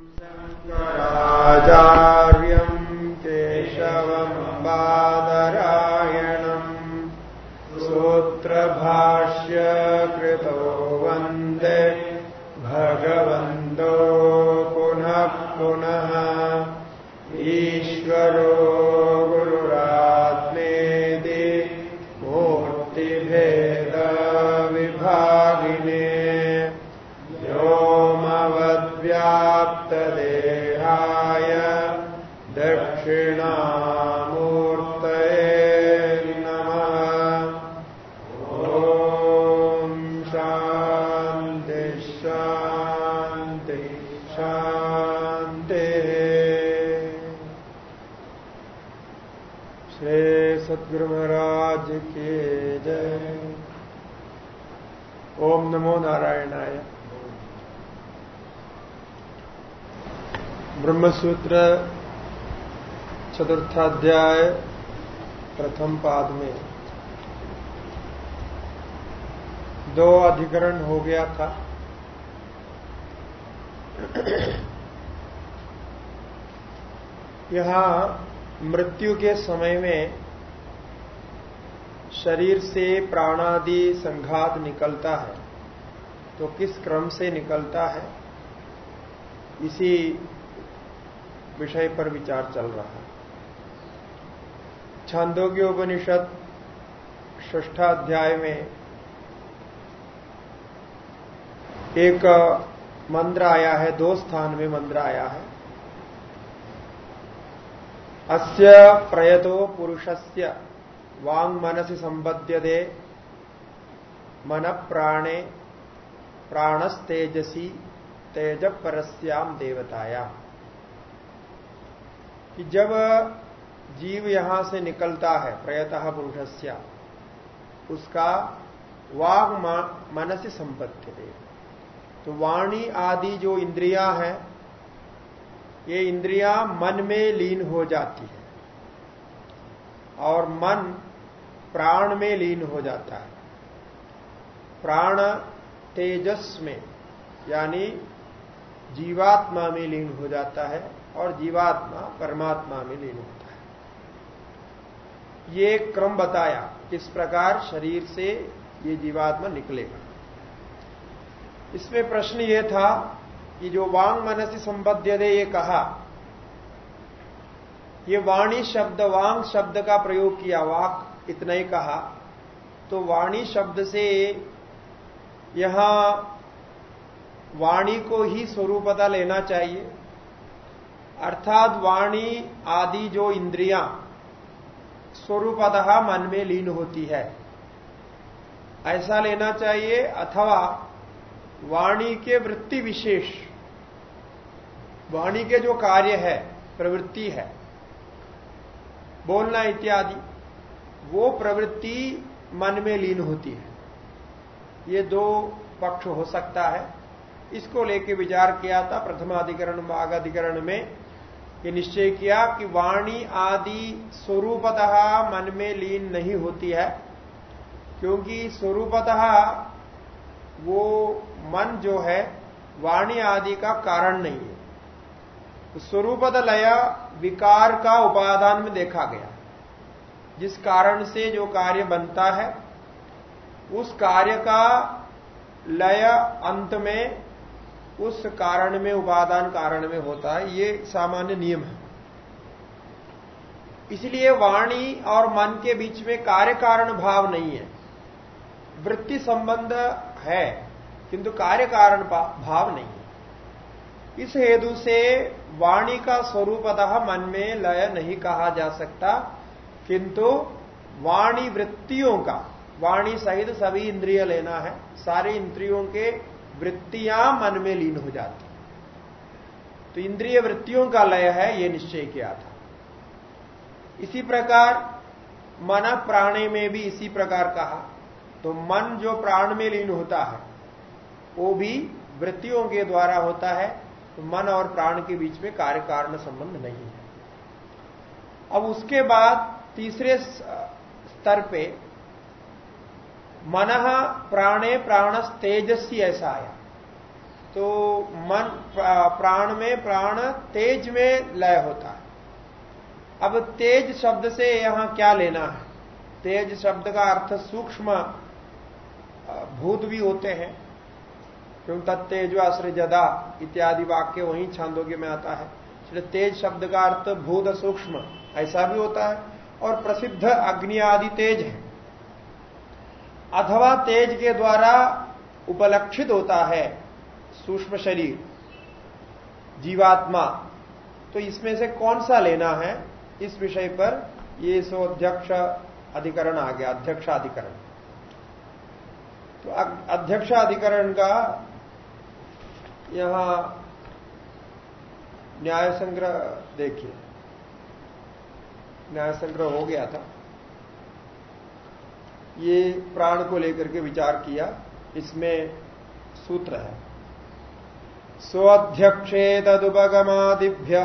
शङ्कराचार्यम् ब्रह्मसूत्र चतुर्थाध्याय, प्रथम पाद में। दो अधिकरण हो गया था। यहाँ मृत्यु के समय में शरीर से प्राणादि संघात निकलता है। तो किस क्रम से निकलता है? इसी विषय पर विचार चल रहा है। छांदोग्योपनिषद ष्ठाध्याय में एक मंत्र आया है, दो स्थान में मंत्र आया है। अस्य प्रयतो पुरुषस्य, वांग मनसि संबद्यते मन प्राणे प्राणस्तेजसी तेज परस्याम देवताया कि जब जीव यहाँ से निकलता है, प्रयतः पुरुषस्य उसका वाग मन से संपत्ति दे। तो वाणी आदि जो इंद्रिया है, ये इंद्रिया मन में लीन हो जाती है। और मन प्राण में लीन हो जाता है। प्राण तेजस में, यानी जीवात्मा में लीन हो जाता है। और जीवात्मा, परमात्मा में लीन होता है। ये क्रम बताया, किस प्रकार शरीर से ये जीवात्मा निकलेगा। इसमें प्रश्न ये था कि जो वांग मनसी संबद्ध दे ये कहा, ये वाणी शब्द, वांग शब्द का प्रयोग किया, वाक इतना ही कहा तो वाणी शब्द से यहाँ वाणी को ही स्वरूपता लेना चाहिए। अर्थात वाणी आदि जो इंद्रियाँ स्वरूपतः मन में लीन होती है। ऐसा लेना चाहिए, अथवा वाणी के वृत्ति विशेष, वाणी के जो कार्य है, प्रवृत्ति है, बोलना इत्यादि, वो प्रवृत्ति मन में लीन होती है। ये दो पक्ष हो सकता है। इसको लेके विचार किया था प्रथमाधिकरण, मागाधिकरण में। ये निश्चय किया कि वाणी आदि स्वरूपतः मन में लीन नहीं होती है, क्योंकि स्वरूपतः वो मन जो है, वाणी आदि का कारण नहीं है। तो स्वरूपत लय विकार का उपादान में देखा गया। जिस कारण से जो कार्य बनता है, उस कार्य का लय अंत में उस कारण में, उपादान कारण में होता है, ये सामान्य नियम है। इसलिए वाणी और मन के बीच में कार्य कारण भाव नहीं है। वृत्ति संबंध है, किंतु कार्य कारण भाव नहीं है। इस हेतु से वाणी का स्वरूपतः मन में लय नहीं कहा जा सकता, किंतु वाणी वृत्तियों का, वाणी सहित सभी इंद्रिय लेना है, सारे इंद्रियों के वृत्तियाँ मन में लीन हो जाती तो इंद्रिय वृत्तियों का लय है यह निश्चय किया था। इसी प्रकार मन प्राणे में भी इसी प्रकार कहा। तो मन जो प्राण में लीन होता है, वो भी वृत्तियों के द्वारा होता है तो मन और प्राण के बीच में कार्य कारण संबंध नहीं है। अब उसके बाद तीसरे स्तर पे मन प्राणे प्राणस तेजस्वी ऐसा आया तो मन प्राण में प्राण, तेज में लय होता है। अब तेज शब्द से यहाँ क्या लेना है? तेज शब्द का अर्थ सूक्ष्म भूत भी होते हैं। क्योंकि तत्तेज जदा इत्यादि वाक्य वहीं छांदोग्य में आता है। इसलिए तेज शब्द का अर्थ भूत सूक्ष्म, ऐसा भी होता है। और प्रसिद्ध अग्नि आदि तेज है। अथवा तेज के द्वारा उपलक्षित होता है। सूक्ष्म शरीर, जीवात्मा। तो इसमें से कौन सा लेना है? इस विषय पर ये सो अध्यक्ष अधिकरण आ गया अध्यक्ष अधिकरण तो अध्यक्ष अधिकरण का यहाँ न्याय संग्रह, देखिए। न्याय संग्रह हो गया था। ये प्राण को लेकर के विचार किया, इसमें सूत्र है। स्वाध्यक्षे तदुपगमादिभ्य।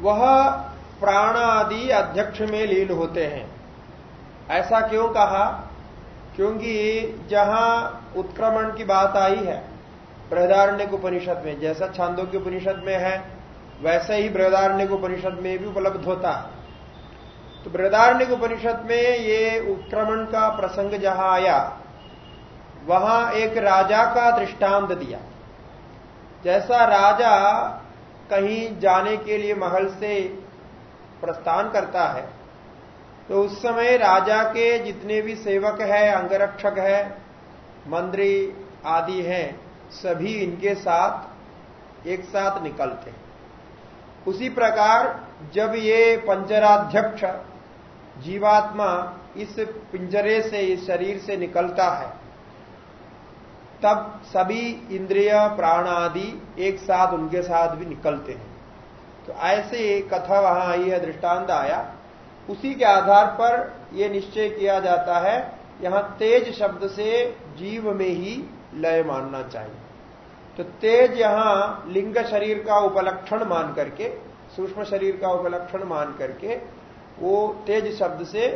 वह प्राण आदि अध्यक्ष में लीन होते हैं। ऐसा क्यों कहा? क्योंकि जहाँ उत्क्रमण की बात आई है बृहदारण्य उपनिषद में, जैसा छांदों के उपनिषद में है, वैसे ही बृहदारण्य उपनिषद में भी उपलब्ध होता। है तो बृहदारण्य उपनिषद में ये उत्क्रमण का प्रसंग जहाँ आया, वहाँ एक राजा का दृष्टांत दिया। जैसा राजा कहीं जाने के लिए महल से प्रस्थान करता है तो उस समय राजा के जितने भी सेवक है, अंगरक्षक है, मंत्री आदि हैं सभी इनके साथ एक साथ निकलते हैं। उसी प्रकार जब ये पंचराध्यक्ष जीवात्मा इस पिंजरे से, इस शरीर से निकलता है, तब सभी इंद्रिय प्राण आदि एक साथ उनके साथ भी निकलते हैं। तो ऐसे कथा वहाँ आई है, दृष्टांत आया। उसी के आधार पर यह निश्चय किया जाता है, यहाँ तेज शब्द से जीव में ही लय मानना चाहिए। तो तेज यहाँ लिंग शरीर का उपलक्षण मान करके, सूक्ष्म शरीर का उपलक्षण मान करके, वो तेज शब्द से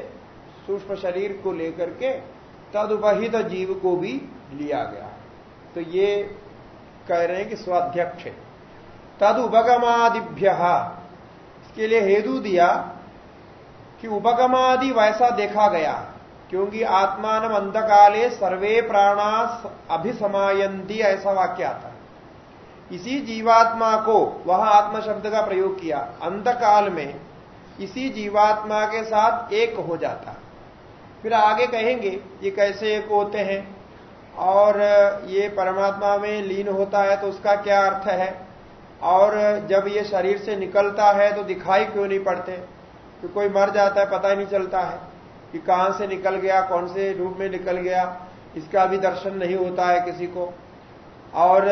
सूक्ष्म शरीर को लेकर के तदुपहित जीव को भी लिया गया तो ये कह रहे हैं कि स्वाध्यक्ष तद उपगमादिभ्य इसके लिए हेतु दिया कि उपगमादि वैसा देखा गया। क्योंकि आत्मान अंधकाले सर्वे प्राणा अभिसमायंती ऐसा वाक्य आता है। इसी जीवात्मा को वह आत्मा शब्द का प्रयोग किया। अंधकाल में इसी जीवात्मा के साथ एक हो जाता फिर आगे कहेंगे, ये कैसे एक होते हैं? और ये परमात्मा में लीन होता है तो उसका क्या अर्थ है? और जब ये शरीर से निकलता है तो दिखाई क्यों नहीं पड़ते? तो कोई मर जाता है, पता ही नहीं चलता है। कि कहाँ से निकल गया कौन से रूप में निकल गया इसका भी दर्शन नहीं होता है किसी को। और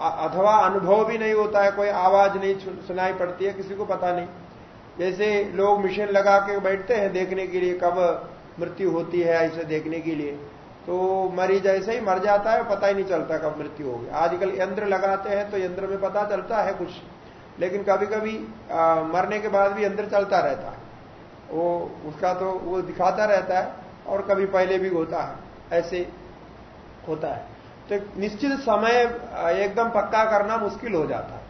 अथवा अनुभव भी नहीं होता है कोई आवाज़ नहीं सुनाई पड़ती है किसी को पता नहीं। जैसे लोग मिशन लगा के बैठते हैं देखने के लिए कब मृत्यु होती है ऐसे देखने के लिए तो मरीज़ ऐसे ही मर जाता है पता ही नहीं चलता कब मृत्यु होगी। आजकल यंत्र लगाते हैं तो यंत्र में पता चलता है कुछ लेकिन कभी कभी आ, मरने के बाद भी यंत्र चलता रहता है। वो, उसका तो वो दिखाता रहता है और कभी पहले भी होता है, ऐसे होता है। तो निश्चित समय, एकदम पक्का करना मुश्किल हो जाता है।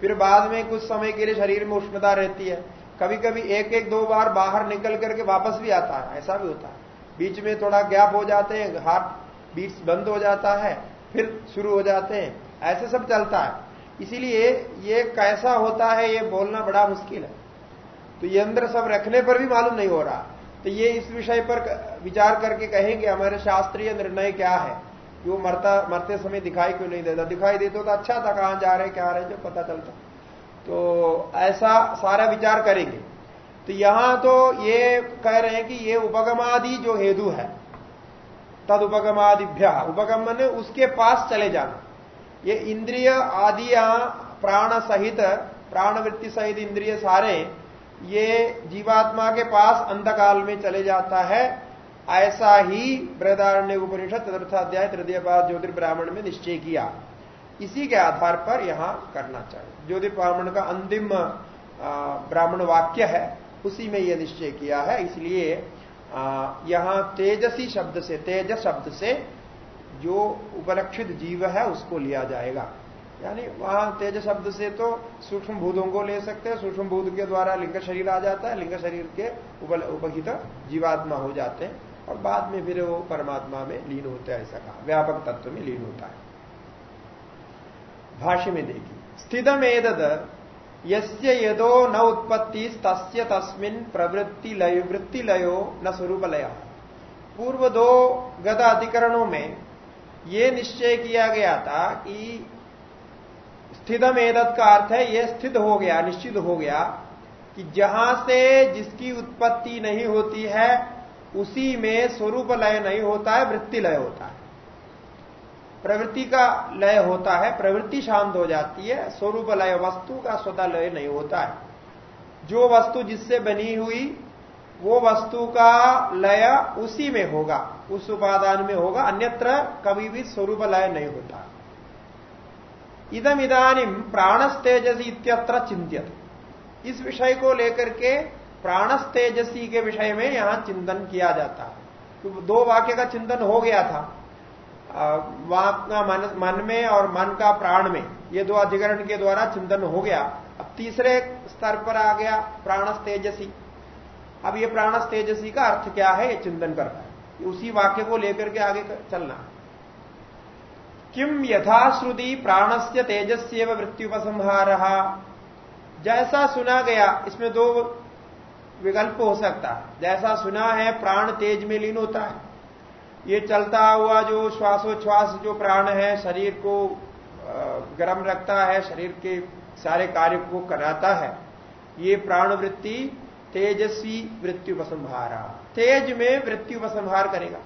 फिर बाद में कुछ समय के लिए शरीर में उष्णता रहती है। कभी कभी एक एक दो बार बाहर निकल करके वापस भी आता है, ऐसा भी होता है। बीच में थोड़ा गैप हो जाते हैं हार्ट बीट्स बंद हो जाता है, फिर शुरू हो जाते हैं, ऐसे सब चलता है। इसीलिए ये कैसा होता है, ये बोलना बड़ा मुश्किल है। तो यंत्र सब रखने पर भी मालूम नहीं हो रहा। तो ये इस विषय पर विचार करके कहेंगे, हमारे शास्त्रीय निर्णय क्या है? कि वो मरता, मरते समय दिखाई क्यों नहीं देता? दिखाई देता तो अच्छा था, कहाँ जा रहे, क्या रहे जो पता चलता। तो ऐसा सारा विचार करेंगे। तो यहाँ तो ये कह रहे हैं कि ये उपगमादि जो हेतु है तद उपगमादिभ्य उपगम ने उसके पास चले जाना। ये इंद्रिय आदि प्राण सहित, प्राणवृत्ति सहित इंद्रिय सारे ये जीवात्मा के पास अंधकाल में चले जाता है। ऐसा ही बृहदारण्य उपनिषद चतुर्थाध्याय तृतीय पाद ज्योतिर्ब्राह्मण में निश्चय किया। इसी के आधार पर यहाँ करना चाहिए। ज्योतिर्ब्राह्मण का अंतिम ब्राह्मण वाक्य है, उसी में यह निश्चय किया है। इसलिए यहाँ तेजसी शब्द से तेज शब्द से जो उपलक्षित जीव है, उसको लिया जाएगा। यानी वहाँ तेज शब्द से तो सूक्ष्म भूतों को ले सकते हैं। सूक्ष्म भूत के द्वारा लिंग शरीर आ जाता है। लिंग शरीर के उपहित जीवात्मा हो जाते हैं और बाद में फिर वो परमात्मा में लीन होते हैं, ऐसा कहा। व्यापक तत्व में लीन होता है। भाष्य में देखिए। स्थितम एदद यदो न उत्पत्ति तस्य तस्मिन प्रवृत्ति लय, वृत्ति लयो न स्वरूप लय। पूर्व दो गद अधिकरणों में यह निश्चय किया गया था कि स्थितम एदत का अर्थ है, यह स्थित हो गया, निश्चित हो गया कि जहाँ से जिसकी उत्पत्ति नहीं होती है, उसी में स्वरूप लय नहीं होता है, वृत्ति लय होता है। प्रवृत्ति का लय होता है, प्रवृत्ति शांत हो जाती है, स्वरूप लय, वस्तु का स्वतः लय नहीं होता है। जो वस्तु जिससे बनी हुई, वो वस्तु का लय उसी में होगा, उस उपादान में होगा, अन्यत्र कभी भी स्वरूप लय नहीं होता। इदम इदानिम प्राणस तेजसी इत्यत्र चिंतित इस विषय को लेकर के प्राणस तेजसी के विषय में यहाँ चिंतन किया जाता है। तो दो वाक्य का चिंतन हो गया था। मन, मन में और मन का प्राण में ये दो अधिकरण के द्वारा चिंतन हो गया। अब तीसरे स्तर पर आ गया प्राणस तेजसी अब ये प्राणस तेजसी का अर्थ क्या है? ये चिंतन करना है। उसी वाक्य को लेकर के आगे चलना किम यथाश्रुति प्राणस्य तेजस्व मृत्युपसंहार जैसा सुना गया, इसमें दो विकल्प हो सकता है। जैसा सुना है, प्राण तेज में लीन होता है। ये चलता हुआ जो श्वासोच्छ्वास, जो प्राण है, शरीर को गर्म रखता है, शरीर के सारे कार्य को कराता है, ये प्राण वृत्ति तेजस्वी वृत्ति उपसंहारा तेज में वृत्ति उपसंहार करेगा।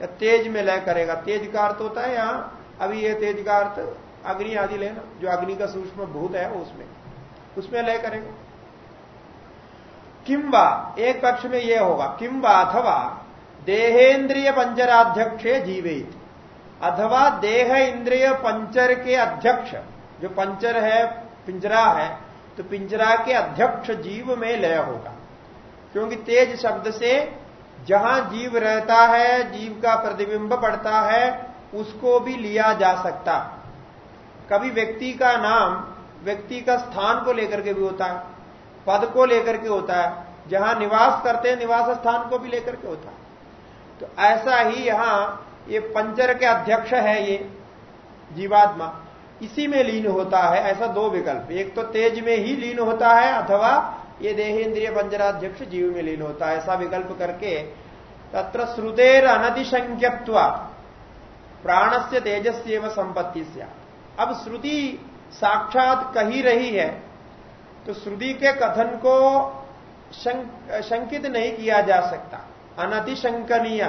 या तेज में लय करेगा। तेज का अर्थ होता है यहाँ अभी ये तेज का अर्थ अग्नि आदि लेना जो अग्नि का सूक्ष्म भूत है उसमें उसमें लय करेगा। किंबा एक पक्ष में यह होगा किंबा अथवा, देहेन्द्रिय पंचराध्यक्षे जीवित। अथवा देह इंद्रिय पंचर के अध्यक्ष, जो पंचर है, पिंजरा है तो पिंजरा के अध्यक्ष जीव में लय होगा। क्योंकि तेज शब्द से जहाँ जीव रहता है, जीव का प्रतिबिंब पड़ता है उसको भी लिया जा सकता। कभी व्यक्ति का नाम, व्यक्ति का स्थान को लेकर के भी होता है, पद को लेकर के होता है, जहाँ निवास करते हैं, निवास स्थान को भी लेकर के होता है। तो ऐसा ही यहाँ ये पंचर के अध्यक्ष है ये जीवात्मा। इसी में लीन होता है, ऐसा दो विकल्प। एक तो तेज में ही लीन होता है, अथवा ये देहेन्द्रिय पंजराध्यक्ष जीव में लीन होता है, ऐसा विकल्प करके तत्र श्रुतेर अनधिशंक्यत्व प्राण से तेजस्व संपत्ति से अब श्रुति साक्षात कही रही है तो श्रुति के कथन को शंकित नहीं किया जा सकता। अनतिशंकनीय।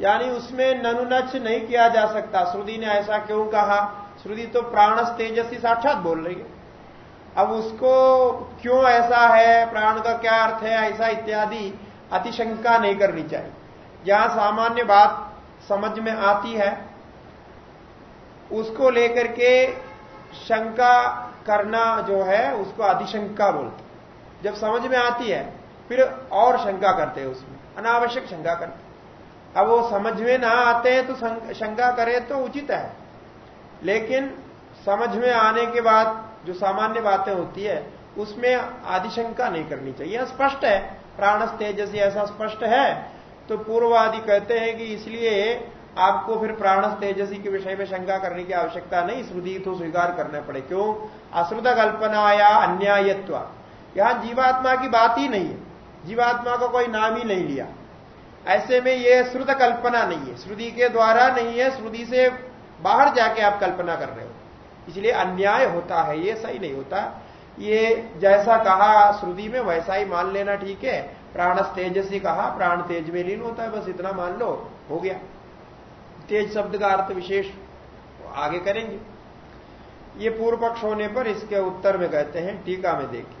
यानी उसमें ननुनच नहीं किया जा सकता। श्रुति ने ऐसा क्यों कहा? श्रुति तो प्राणस तेजस्वी साक्षात बोल रही है। अब उसको क्यों ऐसा है? प्राण का क्या अर्थ है? ऐसा इत्यादि अतिशंका नहीं करनी चाहिए। जहाँ सामान्य बात समझ में आती है, उसको लेकर के शंका करना जो है, उसको अधिशंका बोलते जब समझ में आती है, फिर और शंका करते हैं उसमें, अनावश्यक शंका करते अब वो समझ में ना आते हैं तो शंका करें तो उचित है। लेकिन समझ में आने के बाद जो सामान्य बातें होती है, उसमें आदिशंका नहीं करनी चाहिए। स्पष्ट है प्राणस तेजसी ऐसा स्पष्ट है तो पूर्ववादी कहते हैं कि इसलिए आपको फिर प्राण तेजसी के विषय में शंका करने की आवश्यकता नहीं श्रुति तो स्वीकार करना पड़े। क्यों? अश्रुत कल्पना या अन्यायत्व। यहाँ जीवात्मा की बात ही नहीं है। जीवात्मा का कोई नाम ही नहीं लिया। ऐसे में यह श्रुत कल्पना नहीं है। श्रुति के द्वारा नहीं है, श्रुति से बाहर जाके आप कल्पना कर रहे हो। इसलिए अन्याय होता है, ये सही नहीं होता। ये जैसा कहा, श्रुति में वैसा ही मान लेना ठीक है। प्राणस तेजसी कहा, प्राण तेज में लीन होता है, बस इतना मान लो, हो गया। तेज शब्द का अर्थ विशेष, आगे करेंगे। ये पूर्व पक्ष होने पर इसके उत्तर में कहते हैं, टीका में देखिए।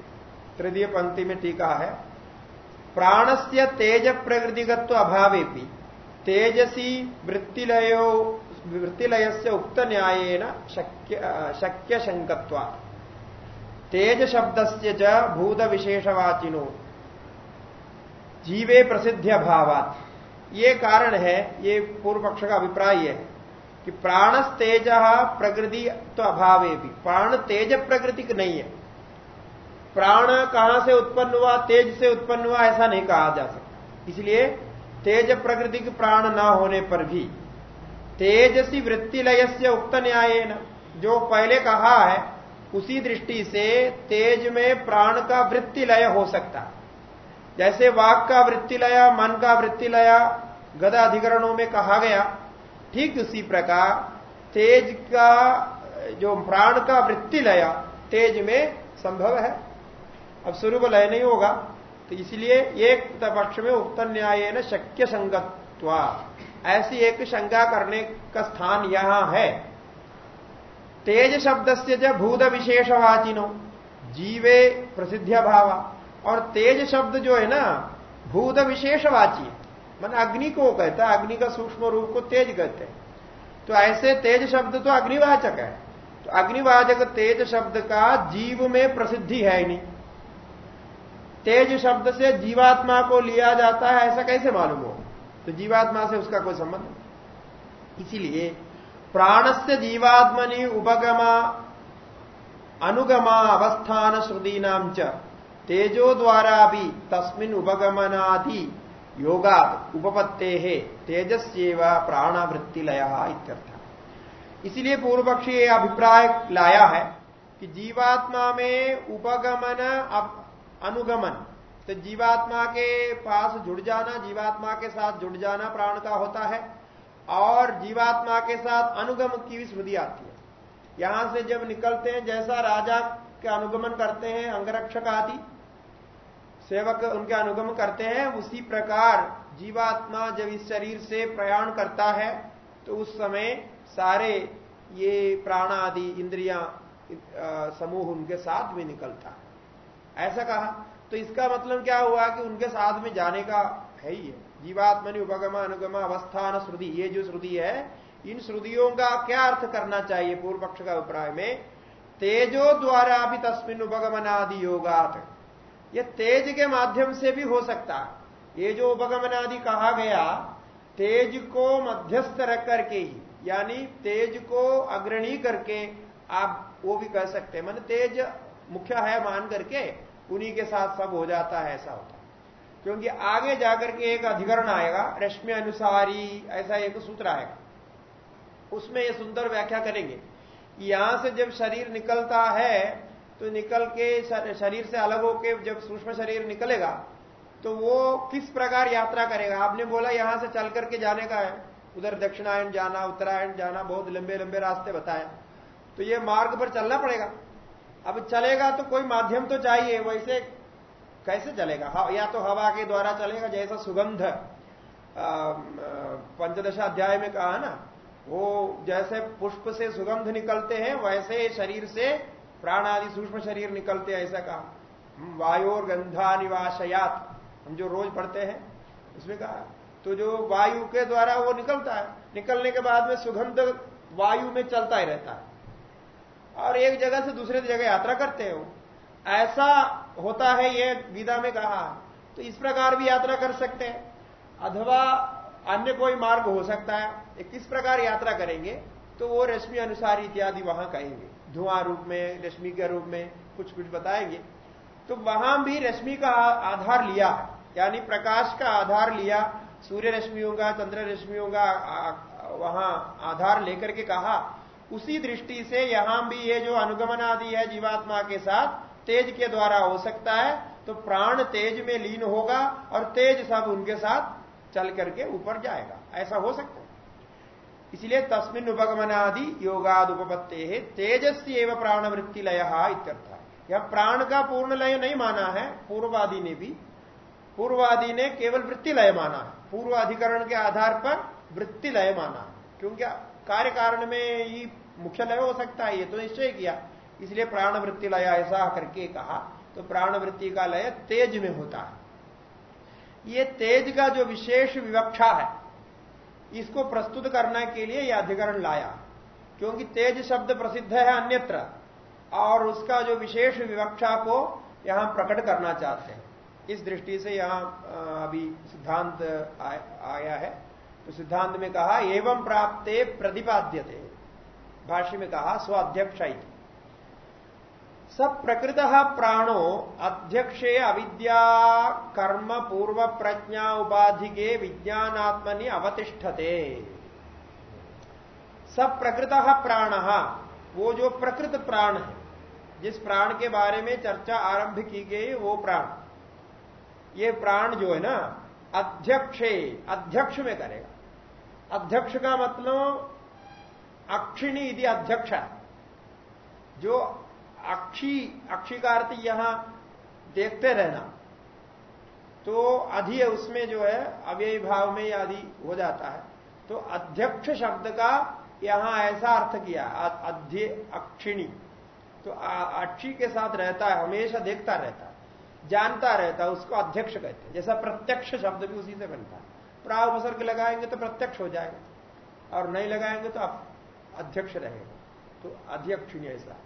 तृतीय पंक्ति में टीका है, प्राणस्य तेज प्रकृतिगत्व अभावे भी तेजसी वृत्तिलयो वृत्तिलय से उक्त न्याय शक्य शक्य तेज शब्द से भूत विशेषवाचिनो। जीवे प्रसिद्ध भावात। ये कारण है, ये पूर्व पक्ष का अभिप्राय है कि प्राण तेज प्रकृति तो अभाव भी। प्राण तेज प्रकृति नहीं है। प्राण कहाँ से उत्पन्न हुआ, तेज से उत्पन्न हुआ, ऐसा नहीं कहा जा सकता। इसलिए तेज प्रकृति के प्राण न होने पर भी तेजसी वृत्ति लय से उक्त न्याय जो पहले कहा है, उसी दृष्टि से तेज में प्राण का वृत्ति लय हो सकता जैसे वाक का वृत्ति लया, मन का वृत्ति लया, गद अधिकरणों में कहा गया, ठीक उसी प्रकार तेज का, जो प्राण का वृत्ति लया, तेज में संभव है। अब स्वरूप लय नहीं होगा तो इसलिए एक पक्ष में उक्त न्याय न शक्य संगत्वा, ऐसी एक शंका करने का स्थान यहाँ है। तेज शब्द से जब भूत विशेषवाचिनो, जीवे प्रसिद्ध भाव। और तेज शब्द जो है ना, भूत विशेषवाची मन अग्नि को कहता है, अग्नि का सूक्ष्म रूप को तेज कहते हैं। तो ऐसे तेज शब्द तो अग्निवाचक है। तो अग्निवाचक तेज शब्द का जीव में प्रसिद्धि है नहीं। तेज शब्द से जीवात्मा को लिया जाता है, ऐसा कैसे मालूम हो? तो जीवात्मा से उसका कोई संबंध नहीं। इसीलिए से जीवात्मनि उपगमा अनुगमा अवस्थान श्रुदी नाम च। तेजो द्वारा भी तस्मिन उपगमनादि योगा उपपत्ते है तेजस्व प्राणवृत्ति लय इत्यर्थ। इसीलिए पूर्व पक्षी अभिप्राय लाया है कि जीवात्मा में उपगमन अनुगमन तो जीवात्मा के पास जुड़ जाना, जीवात्मा के साथ जुड़ जाना प्राण का होता है, और जीवात्मा के साथ अनुगम की भी श्रुति आती है। यहाँ से जब निकलते हैं, जैसा राजा के अनुगमन करते हैं, अंगरक्षक आदि। सेवक उनके अनुगम करते हैं, उसी प्रकार जीवात्मा जब इस शरीर से प्रयाण करता है तो उस समय सारे ये प्राण आदि इंद्रिया समूह उनके साथ में निकलता। है ऐसा कहा। तो इसका मतलब क्या हुआ कि उनके साथ में जाने का है ही है। जीवात्मनि उपगम, अनुगम, अवस्थान, श्रुति, ये जो श्रुति है, इन श्रुतियों का क्या अर्थ करना चाहिए? पूर्व पक्ष का अभिप्राय में तेजो द्वारा भी तस्मिन उपगमनादि योगात। ये तेज के माध्यम से भी हो सकता। ये जो उपगमनादि कहा गया, तेज को मध्यस्थ रख करके ही, यानी तेज को अग्रणी करके आप वो भी कह सकते हैं। मान तेज मुख्य है मान करके, उन्हीं के साथ सब हो जाता है, ऐसा होता है। क्योंकि आगे जाकर के एक अधिकरण आएगा, रश्मि अनुसारी, ऐसा एक सूत्र आएगा। उसमें ये सुंदर व्याख्या करेंगे। यहाँ से जब शरीर निकलता है तो निकल के शरीर से अलग होकर जब सूक्ष्म शरीर निकलेगा तो वो किस प्रकार यात्रा करेगा? आपने बोला यहाँ से चल करके जाने का है। उधर दक्षिणायन जाना, उत्तरायण जाना, बहुत लंबे लंबे रास्ते बताया तो ये मार्ग पर चलना पड़ेगा। अब चलेगा तो कोई माध्यम तो चाहिए, वैसे कैसे चलेगा? या तो हवा के द्वारा चलेगा, जैसा सुगंध पंचदशा अध्याय में कहा ना वो जैसे पुष्प से सुगंध निकलते हैं, वैसे शरीर से प्राण आदि सूक्ष्म शरीर निकलते हैं, ऐसा कहा। वायोर गंधा निवासयात हम जो रोज पढ़ते हैं, उसमें कहा तो जो वायु के द्वारा वो निकलता है, निकलने के बाद में सुगंध वायु में चलता ही रहता है। और एक जगह से दूसरे जगह यात्रा करते हो ऐसा होता है ये विदा में कहा तो इस प्रकार भी यात्रा कर सकते हैं। अथवा अन्य कोई मार्ग हो सकता है। किस प्रकार यात्रा करेंगे तो वो रश्मि अनुसार इत्यादि वहाँ कहेंगे। धुआँ रूप में, रश्मि के रूप में कुछ कुछ बताएँगे। तो वहाँ भी रश्मि का आधार लिया, यानी प्रकाश का आधार लिया, सूर्य रश्मियों का चंद्र रश्मियों का वहाँ आधार लेकर के कहा, उसी दृष्टि से यहाँ भी ये जो अनुगमन आदि है जीवात्मा के साथ, तेज के द्वारा हो सकता है तो प्राण तेज में लीन होगा और तेज सब उनके साथ चल करके ऊपर जाएगा। ऐसा हो सकता है। इसलिए तस्मिन उपगमनादि योगाद उपपत्ते है तेजस्वी एवं प्राणवृत्ति लय इत्यर्थ। यह प्राण का पूर्ण लय नहीं माना है, पूर्वादि ने भी, पूर्वादि ने केवल वृत्ति लय माना है। पूर्व अधिकरण के आधार पर वृत्ति लय माना है। क्योंकि कार्य कारण में ही मुख्य लय हो सकता है, ये तो निश्चय किया। इसलिए प्राण वृत्ति लय ऐसा करके कहा तो प्राण वृत्ति का लय तेज में होता है। ये तेज का जो विशेष विवक्षा है इसको प्रस्तुत करने के लिए यह अधिकरण लाया, क्योंकि तेज शब्द प्रसिद्ध है अन्यत्र, और उसका जो विशेष विवक्षा को यहाँ प्रकट करना चाहते हैं। इस दृष्टि से यहाँ अभी सिद्धांत आया है। तो सिद्धांत में कहा, एवं प्राप्ते प्रतिपाद्य थे भाष्य में कहा स्व अध्यक्ष सब प्रकृत प्राणो अध्यक्षे अविद्या, कर्म पूर्व प्रज्ञा उपाधि के विज्ञानात्मनि अवतिष्ठते। सब प्रकृत प्राण, वो जो प्रकृत प्राण है, जिस प्राण के बारे में चर्चा आरंभ की गई, वो प्राण। ये प्राण जो है ना, अध्यक्षे, अध्यक्ष में करेगा। अध्यक्ष का मतलब अक्षिणी यदि अध्यक्ष जो अक्षी अक्षी का अर्थ यहाँ देखते रहना। तो अधि उसमें जो है, अव्यय भाव में आदि हो जाता है। तो अध्यक्ष शब्द का यहाँ ऐसा अर्थ किया अध्य अक्षिणी। तो अक्षी के साथ रहता है, हमेशा देखता रहता है, जानता रहता है, उसको अध्यक्ष कहते हैं। जैसा प्रत्यक्ष शब्द भी उसी से बनता है। प्राव उपसर्ग लगाएँगे तो प्रत्यक्ष हो जाएगा, और नहीं लगाएँगे तो अध्यक्ष रहेगा। तो अध्यक्षिणी ऐसा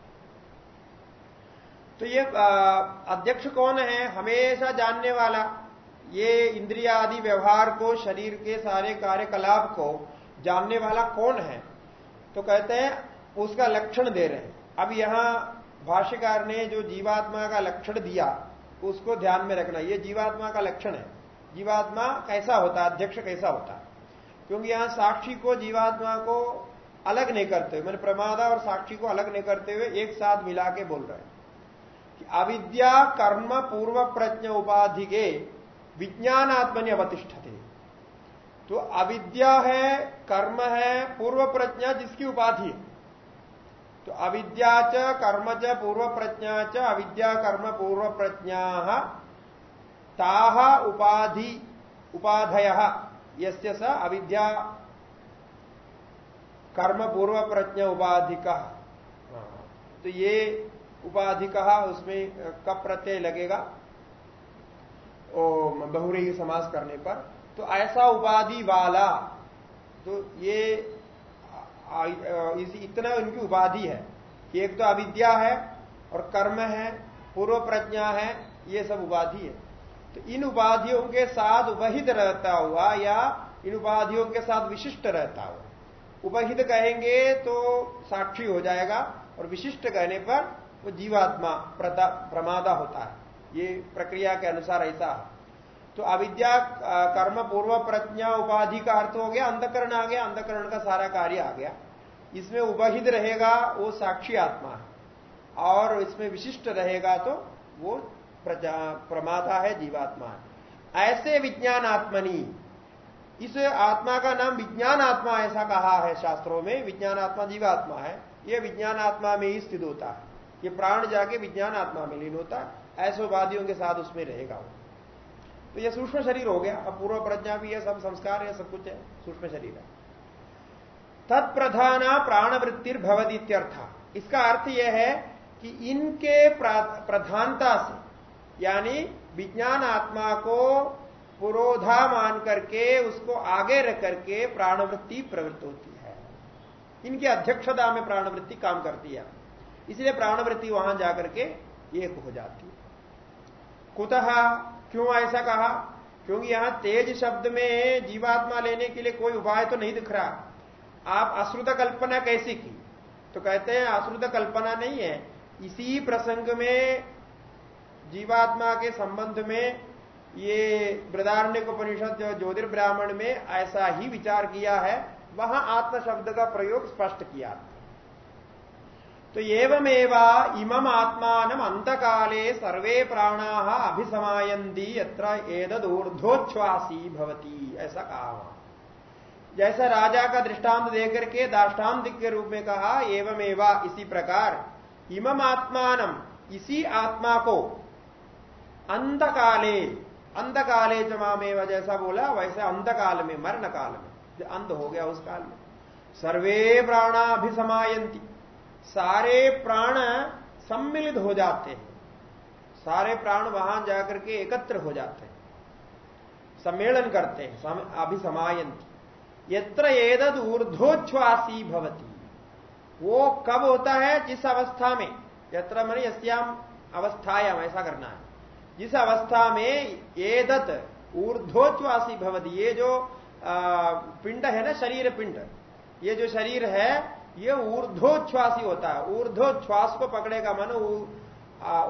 तो ये अध्यक्ष कौन है? हमेशा जानने वाला ये इंद्रिया आदि व्यवहार को, शरीर के सारे कार्यकलाप को जानने वाला कौन है? तो कहते हैं, उसका लक्षण दे रहे हैं। अब यहाँ भाष्यकार ने जो जीवात्मा का लक्षण दिया, उसको ध्यान में रखना। ये जीवात्मा का लक्षण है। जीवात्मा कैसा होता, अध्यक्ष कैसा होता? क्योंकि यहाँ साक्षी को, जीवात्मा को अलग नहीं करते हुए, मैंने प्रमादा और साक्षी को अलग नहीं करते हुए एक साथ मिला के बोल रहे हैं। अविद्या कर्म पूर्व प्रज्ञ उपाधि के विज्ञानात्मनि अवतिष्ठते। तो अविद्या है, कर्म है, पूर्व प्रज्ञा जिसकी उपाधि तो अविद्या च, कर्म च, पूर्व प्रज्ञा च, अविद्या, कर्म, पूर्व प्रज्ञा ताह उपाधि, उपाधय। यस्य स अविद्या, कर्म, पूर्व प्रज्ञा उपाधि का तो ये उपाधि कहा, उसमें कब प्रत्यय लगेगा, ओ, बहुरी समास करने पर। तो ऐसा उपाधि वाला तो ये इतना उनकी उपाधि है कि एक तो अविद्या है और कर्म है, पूर्व प्रज्ञा है, ये सब उपाधि है। तो इन उपाधियों के साथ उपहित रहता हुआ या इन उपाधियों के साथ विशिष्ट रहता हुआ, उपहित कहेंगे तो साक्षी हो जाएगा और विशिष्ट कहने पर वो जीवात्मा प्रमादा होता है। ये प्रक्रिया के अनुसार ऐसा है। तो अविद्या कर्म, पूर्व प्रज्ञा, उपाधि का अर्थ हो गया, अंधकरण आ गया, अंधकरण का सारा कार्य आ गया। इसमें उपहित रहेगा, वो साक्षी आत्मा है। और इसमें विशिष्ट रहेगा तो वो प्रमाता है, जीवात्मा है। ऐसे विज्ञान आत्मनी, इस आत्मा का नाम विज्ञान आत्मा ऐसा कहा है शास्त्रों में, विज्ञान आत्मा जीवात्मा है। यह विज्ञान आत्मा में ही स्थित होता है। ये प्राण जाके विज्ञान आत्मा में लीन होता ऐसे उपाधियों के साथ उसमें रहेगा तो ये सूक्ष्म शरीर हो गया, अब पूर्व प्रज्ञा भी है, सब संस्कार है, सब कुछ है, सूक्ष्म शरीर है। तत्प्रधाना प्राणवृत्तिर भवदीत्यर्थ इसका अर्थ यह है कि इनके प्रधानता से, यानी विज्ञान आत्मा को पुरोधा मान करके, उसको आगे रख करके प्राणवृत्ति प्रवृत्त होती है। इनकी अध्यक्षता में प्राणवृत्ति काम करती है। इसलिए प्राणवृत्ति वहाँ जाकर के एक हो जाती है। कुतः क्यों ऐसा कहा? क्योंकि यहाँ तेज शब्द में जीवात्मा लेने के लिए कोई उपाय तो नहीं दिख रहा। आप अश्रुत कल्पना कैसी की? तो कहते हैं, अश्रुत कल्पना नहीं है। इसी प्रसंग में जीवात्मा के संबंध में ये बृदारण्य उपनिषद ज्योतिर्ब्राह्मण में ऐसा ही विचार किया है, वहाँ आत्म शब्द का प्रयोग स्पष्ट किया। तो एवमेवा इमम आत्मान अंतकाले सर्वे प्राणा अभिसमायंती यत्र भवती, ऐसा कहा जैसा राजा का दृष्टांत देकर के दाष्टान्त के रूप में कहा, एवमेवा इसी प्रकार, इमम आत्मान, इसी आत्मा को अंधकाले अंधकाले जमामेव जैसा बोला, वैसे अंधकाल में मरण काल में अंध हो गया उस काल में। सर्वे प्राणा अभिसमायंती सारे प्राण सम्मिलित हो जाते हैं। सारे प्राण वहाँ जाकर के एकत्र हो जाते हैं। सम्मेलन करते हैं अभिसमायंती। यत्र एदद ऊर्ध्वोच्छ्वासी भवती। वो कब होता है? जिस अवस्था में। यत्र मैंने यस्याम अवस्थायाम, ऐसा करना है। जिस अवस्था में दत ऊर्ध्वोच्वासी भवती, ये जो पिंड है ना, शरीर पिंड, ये जो शरीर है ये ऊर्ध्वोच्छ्वासी होता है। ऊर्ध्वोच्छ्वास को पकड़ेगा मन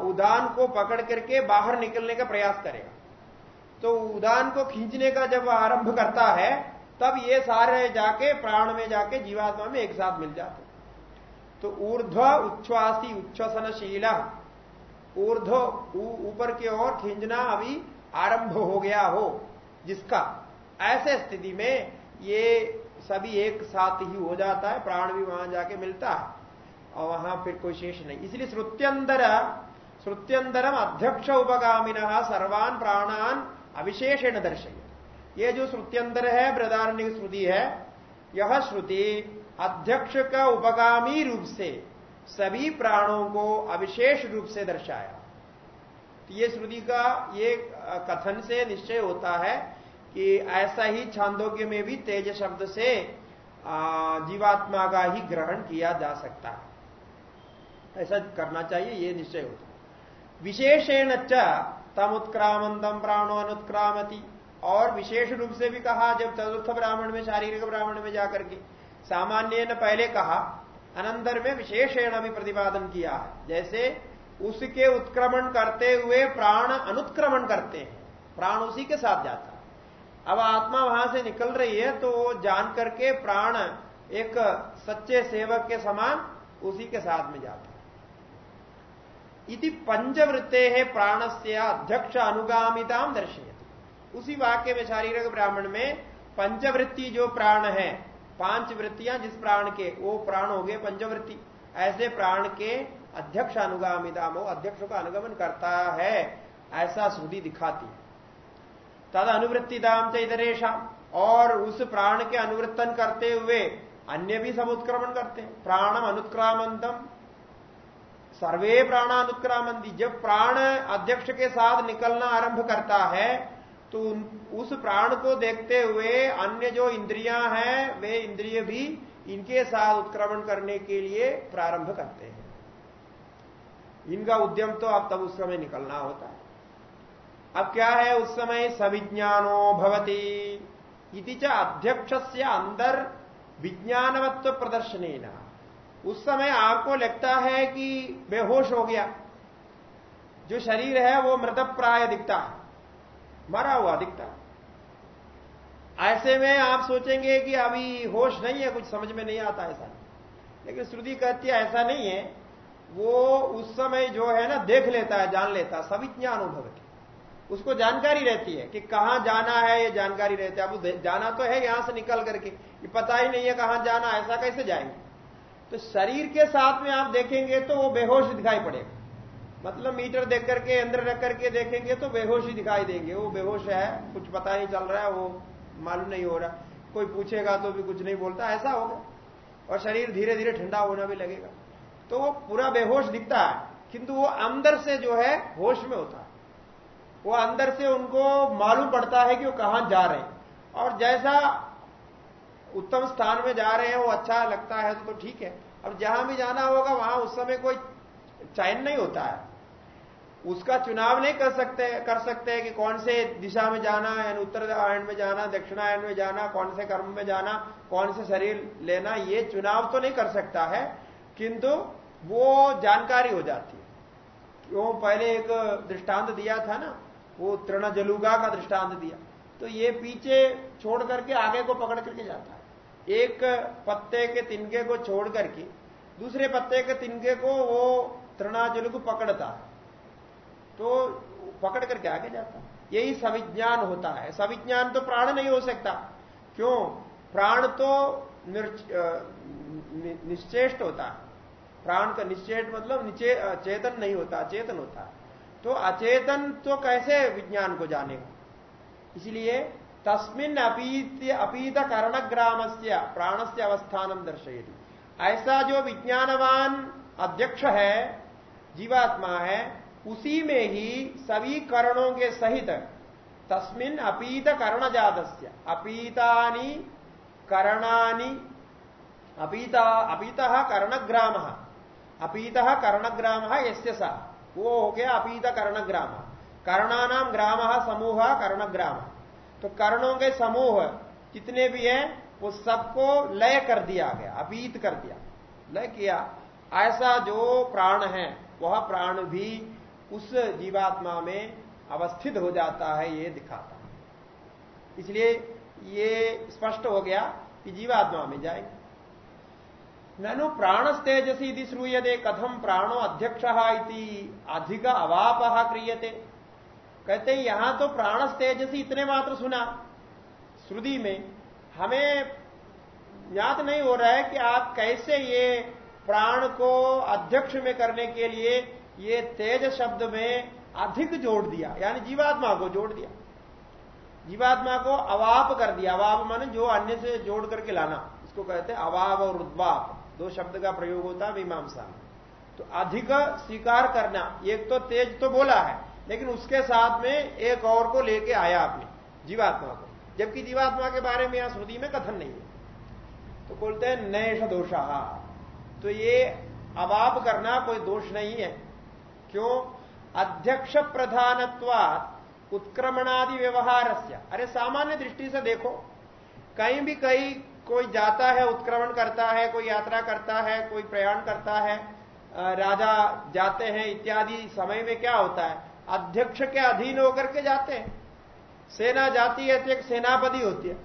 उदान को पकड़ करके बाहर निकलने का प्रयास करेगा। तो उदान को खींचने का जब आरंभ करता है, तब ये सारे जाके प्राण में जाके जीवात्मा में एक साथ मिल जाते तो ऊर्ध्व उच्छ्वासी, उच्छ्वसनशीला, ऊर्ध्व ऊपर की ओर खींचना अभी आरंभ हो गया हो, जिसका ऐसे स्थिति में ये सभी एक साथ ही हो जाता है, प्राण भी वहाँ जाके मिलता है, और वहाँ फिर कोई शेष नहीं। इसलिए श्रुत्यंतर श्रुत्यंतरम अध्यक्ष उपगामिन सर्वान प्राणान अविशेषण दर्शय ये जो श्रुत्यंतर है, बृदारण्य श्रुति है, यह श्रुति अध्यक्ष का उपगामी रूप से सभी प्राणों को अविशेष रूप से दर्शाया। तो ये श्रुति का ये कथन से निश्चय होता है कि ऐसा ही छांदोग्य में भी तेज शब्द से जीवात्मा का ही ग्रहण किया जा सकता है। ऐसा करना चाहिए, ये निश्चय होता विशेषेण तम उत्क्रामंतम प्राणो अनुत्क्रामती। और विशेष रूप से भी कहा, जब चतुर्थ ब्राह्मण में, शारीरिक ब्राह्मण में जाकर के सामान्य ने पहले कहा, अनंतर में विशेषण भी प्रतिपादन किया है। जैसे उसके उत्क्रमण करते हुए प्राण अनुत्क्रमण करते हैं, प्राण उसी के साथ जाता अब आत्मा वहाँ से निकल रही है तो वो जान करके प्राण एक सच्चे सेवक के समान उसी के साथ में जाता है। इति पंचवृत्ते है प्राण से अध्यक्ष अनुगामिता दर्शय उसी वाक्य में शारीरिक ब्राह्मण में पंचवृत्ति जो प्राण है, पाँच वृत्तियाँ जिस प्राण के, वो प्राण हो गए पंचवृत्ति। ऐसे प्राण के अध्यक्ष अनुगामिता अध्यक्ष का अनुगमन करता है, ऐसा श्रुति दिखाती तद अनुवृत्ति दाम चैतरेशा और उस प्राण के अनुवृत्तन करते हुए अन्य भी सब उत्क्रमण करते हैं। प्राणम अनुत्क्रामंतम। सर्वे प्राणानुत्क्रामंती। जब प्राण अध्यक्ष के साथ निकलना आरंभ करता है तो उस प्राण को देखते हुए अन्य जो इंद्रियाँ हैं, वे इंद्रिय भी इनके साथ उत्क्रमण करने के लिए प्रारंभ करते हैं। इनका उद्यम तो अब तब उस समय निकलना होता है। अब क्या है उस समय सविज्ञानो भवती? इति च अध्यक्ष से अंदर विज्ञानवत्व प्रदर्शन उस समय आपको लगता है कि बेहोश हो गया। जो शरीर है वो मृत प्राय दिखता मरा हुआ दिखता ऐसे में आप सोचेंगे कि अभी होश नहीं है, कुछ समझ में नहीं आता ऐसा। लेकिन श्रुति कहती है, ऐसा नहीं है। वो उस समय जो है ना, देख लेता है, जान लेता सभी ज्ञान अनुभव उसको जानकारी रहती है कि कहाँ जाना है, ये जानकारी रहती है। अब जाना तो है, यहाँ से निकल करके। ये पता ही नहीं है कहाँ जाना, ऐसा कैसे जाएँगे? तो शरीर के साथ में आप देखेंगे तो वो बेहोश दिखाई पड़ेगा। मतलब मीटर देख करके, अंदर रख करके देखेंगे तो बेहोश ही दिखाई देंगे। वो बेहोश है, कुछ पता नहीं चल रहा है, वो मालूम नहीं हो रहा। कोई पूछेगा तो भी कुछ नहीं बोलता, ऐसा होगा। और शरीर धीरे धीरे ठंडा होना भी लगेगा। तो वो पूरा बेहोश दिखता है, किंतु वो अंदर से जो है, होश में होता है। वो अंदर से उनको मालूम पड़ता है कि वो कहाँ जा रहे हैं। और जैसा उत्तम स्थान में जा रहे हैं वो अच्छा लगता है तो, ठीक है। अब जहाँ भी जाना होगा वहाँ उस समय कोई चयन नहीं होता है। उसका चुनाव नहीं कर सकते कर सकते कि कौन से दिशा में जाना है उत्तरायण में जाना दक्षिणायन में जाना कौन से कर्म में जाना कौन से शरीर लेना ये चुनाव तो नहीं कर सकता है किंतु वो जानकारी हो जाती है। क्यों? पहले एक दृष्टांत दिया था ना वो तृण जलुगा का दृष्टांत दिया। तो ये पीछे छोड़ करके आगे को पकड़ करके जाता है। एक पत्ते के तिनके को छोड़ करके, दूसरे पत्ते के तिनके को वो तृणाजलु को पकड़ता है। तो पकड़ करके आगे जाता है। यही सविज्ञान होता है। सविज्ञान तो प्राण नहीं हो सकता। क्यों? प्राण तो निश्चेष्ट होता है। प्राण का निश्चेष्ट मतलब चेतन नहीं होता, चेतन होता है। तो अचेतन तो कैसे विज्ञान को जानेगा इसलिए तस्मिन अपीत अपीत करणग्राम से प्राण से अवस्थान दर्शयती। ऐसा जो विज्ञानवान अध्यक्ष है, जीवात्मा है, उसी में ही सभी करणों के सहित तस्मिन अपीत कर्ण जात अपीतानी करणानी, अपीता, अपीत कर्णग्राम अपीत कर्णग्राम यस्य सा। वो हो गया अपीत कर्णग्राम। कर्णानाम ग्राम समूह कर्णग्राम। तो कर्णों के समूह जितने भी हैं, वो सबको लय कर दिया गया, अपीत कर दिया। लय किया। ऐसा जो प्राण है, वह प्राण भी उस जीवात्मा में अवस्थित हो जाता है, ये दिखाता। है इसलिए ये स्पष्ट हो गया कि जीवात्मा में जाएँगे। ननु प्राणस्तेजसी श्रूयते कथम प्राणो अध्यक्ष अधिक अवाप क्रियते। कहते यहाँ तो प्राणस्तेजसी इतने मात्र सुना। श्रुति में हमें याद नहीं हो रहा है कि आप कैसे ये प्राण को अध्यक्ष में करने के लिए ये तेज शब्द में अधिक जोड़ दिया, यानी जीवात्मा को जोड़ दिया। जीवात्मा को अवाप कर दिया, अवाप माने जो अन्य से जोड़ करके लाना। इसको कहते हैं अवाप और उद्वाप। दो शब्द का प्रयोग होता है मीमांसा में। तो अधिक स्वीकार करना, एक तो तेज तो बोला है, लेकिन उसके साथ में एक और को लेके आया आपने, जीवात्मा को। जबकि जीवात्मा के बारे में यहाँ श्रुति में कथन नहीं है। तो बोलते हैं नैश दोषा। तो ये अवाप करना कोई दोष नहीं है। क्यों? अध्यक्ष प्रधानत्वात उत्क्रमणादि व्यवहार अरे सामान्य दृष्टि से देखो, कहीं भी कहीं कोई जाता है, उत्क्रमण करता है, कोई यात्रा करता है, कोई प्रयाण करता है राजा जाते हैं इत्यादि समय में क्या होता है? अध्यक्ष के अधीन होकर के जाते हैं। सेना जाती है तो एक सेनापति होती है।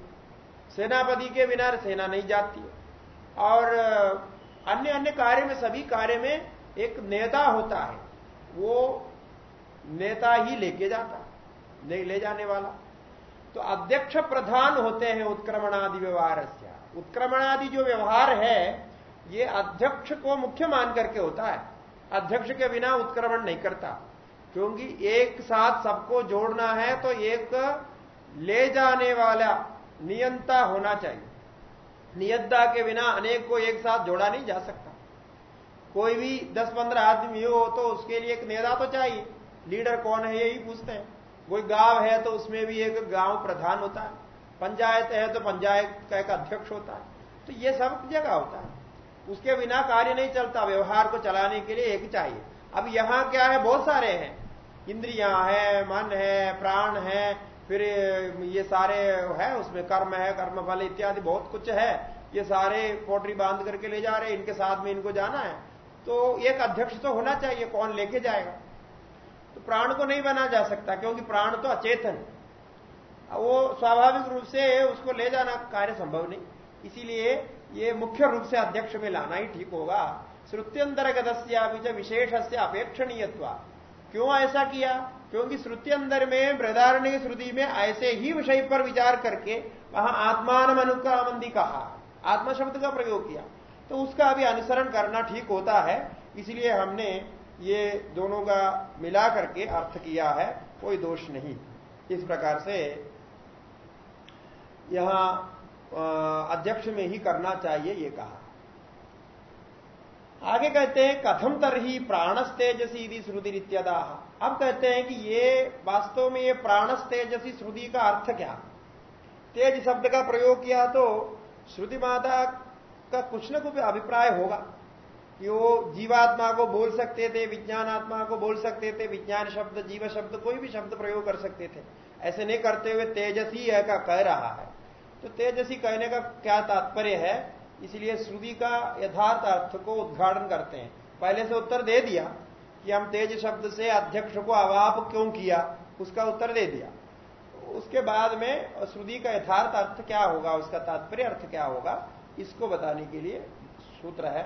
सेनापति के बिना सेना नहीं जाती है। और अन्य अन्य कार्य में, सभी कार्य में एक नेता होता है। वो नेता ही लेके जाता नहीं ले जाने वाला। तो अध्यक्ष प्रधान होते हैं उत्क्रमणादि व्यवहार उत्क्रमणादि जो व्यवहार है, ये अध्यक्ष को मुख्य मान करके होता है। अध्यक्ष के बिना उत्क्रमण नहीं करता। क्योंकि एक साथ सबको जोड़ना है तो एक ले जाने वाला नियंता होना चाहिए। नियंता के बिना अनेक को एक साथ जोड़ा नहीं जा सकता। कोई भी 10-15 आदमी हो तो उसके लिए एक नेता तो चाहिए। लीडर कौन है, यही पूछते हैं। कोई गाँव है तो उसमें भी एक गाँव प्रधान होता है। पंचायत है तो पंचायत का एक अध्यक्ष होता है। तो ये सब जगह होता है। उसके बिना कार्य नहीं चलता, व्यवहार को चलाने के लिए एक चाहिए। अब यहाँ क्या है? बहुत सारे हैं। इंद्रिया है, मन है, प्राण है, फिर ये सारे है, उसमें कर्म है कर्म फल इत्यादि बहुत कुछ है। ये सारे पोटरी बाँध करके ले जा रहे हैं, इनके साथ में इनको जाना है। तो एक अध्यक्ष तो होना चाहिए, कौन लेके जाएगा? तो प्राण को नहीं बना जा सकता, क्योंकि प्राण तो अचेतन वो स्वाभाविक रूप से उसको ले जाना कार्य संभव नहीं। इसीलिए ये मुख्य रूप से अध्यक्ष में लाना ही ठीक होगा। श्रुत्यंतर्गत विशेष से अपेक्षणीय क्यों ऐसा किया? क्योंकि श्रुति अंदर में बृदारण्य श्रुति में ऐसे ही विषय पर विचार करके वहाँ आत्मान अनुक्रामंदी कहा आत्मा शब्द का प्रयोग किया। तो उसका अभी अनुसरण करना ठीक होता है। इसलिए हमने ये दोनों का मिला करके अर्थ किया है, कोई दोष नहीं। इस प्रकार से यहाँ अध्यक्ष में ही करना चाहिए ये कहा। आगे कहते हैं, कथम तरही प्राणस तेजसी यदि श्रुति इत्यदा अब कहते हैं कि ये वास्तव में ये प्राणस तेजसी श्रुति का अर्थ क्या? तेज शब्द का प्रयोग किया तो श्रुति माता का कुछ न कुछ अभिप्राय होगा कि वो जीवात्मा को बोल सकते थे, विज्ञानात्मा को बोल सकते थे, विज्ञान शब्द, जीव शब्द, कोई भी शब्द प्रयोग कर सकते थे। ऐसे नहीं करते हुए तेजसी है का कह रहा है। तो तेजसी कहने का क्या तात्पर्य है? इसलिए श्रुति का यथार्थ अर्थ को उद्घाटन करते हैं। पहले से उत्तर दे दिया कि हम तेज शब्द से अध्यक्ष को अवाप क्यों किया? उसका उत्तर दे दिया। उसके बाद में श्रुति का यथार्थ अर्थ क्या होगा? उसका तात्पर्य अर्थ क्या होगा? इसको बताने के लिए सूत्र है।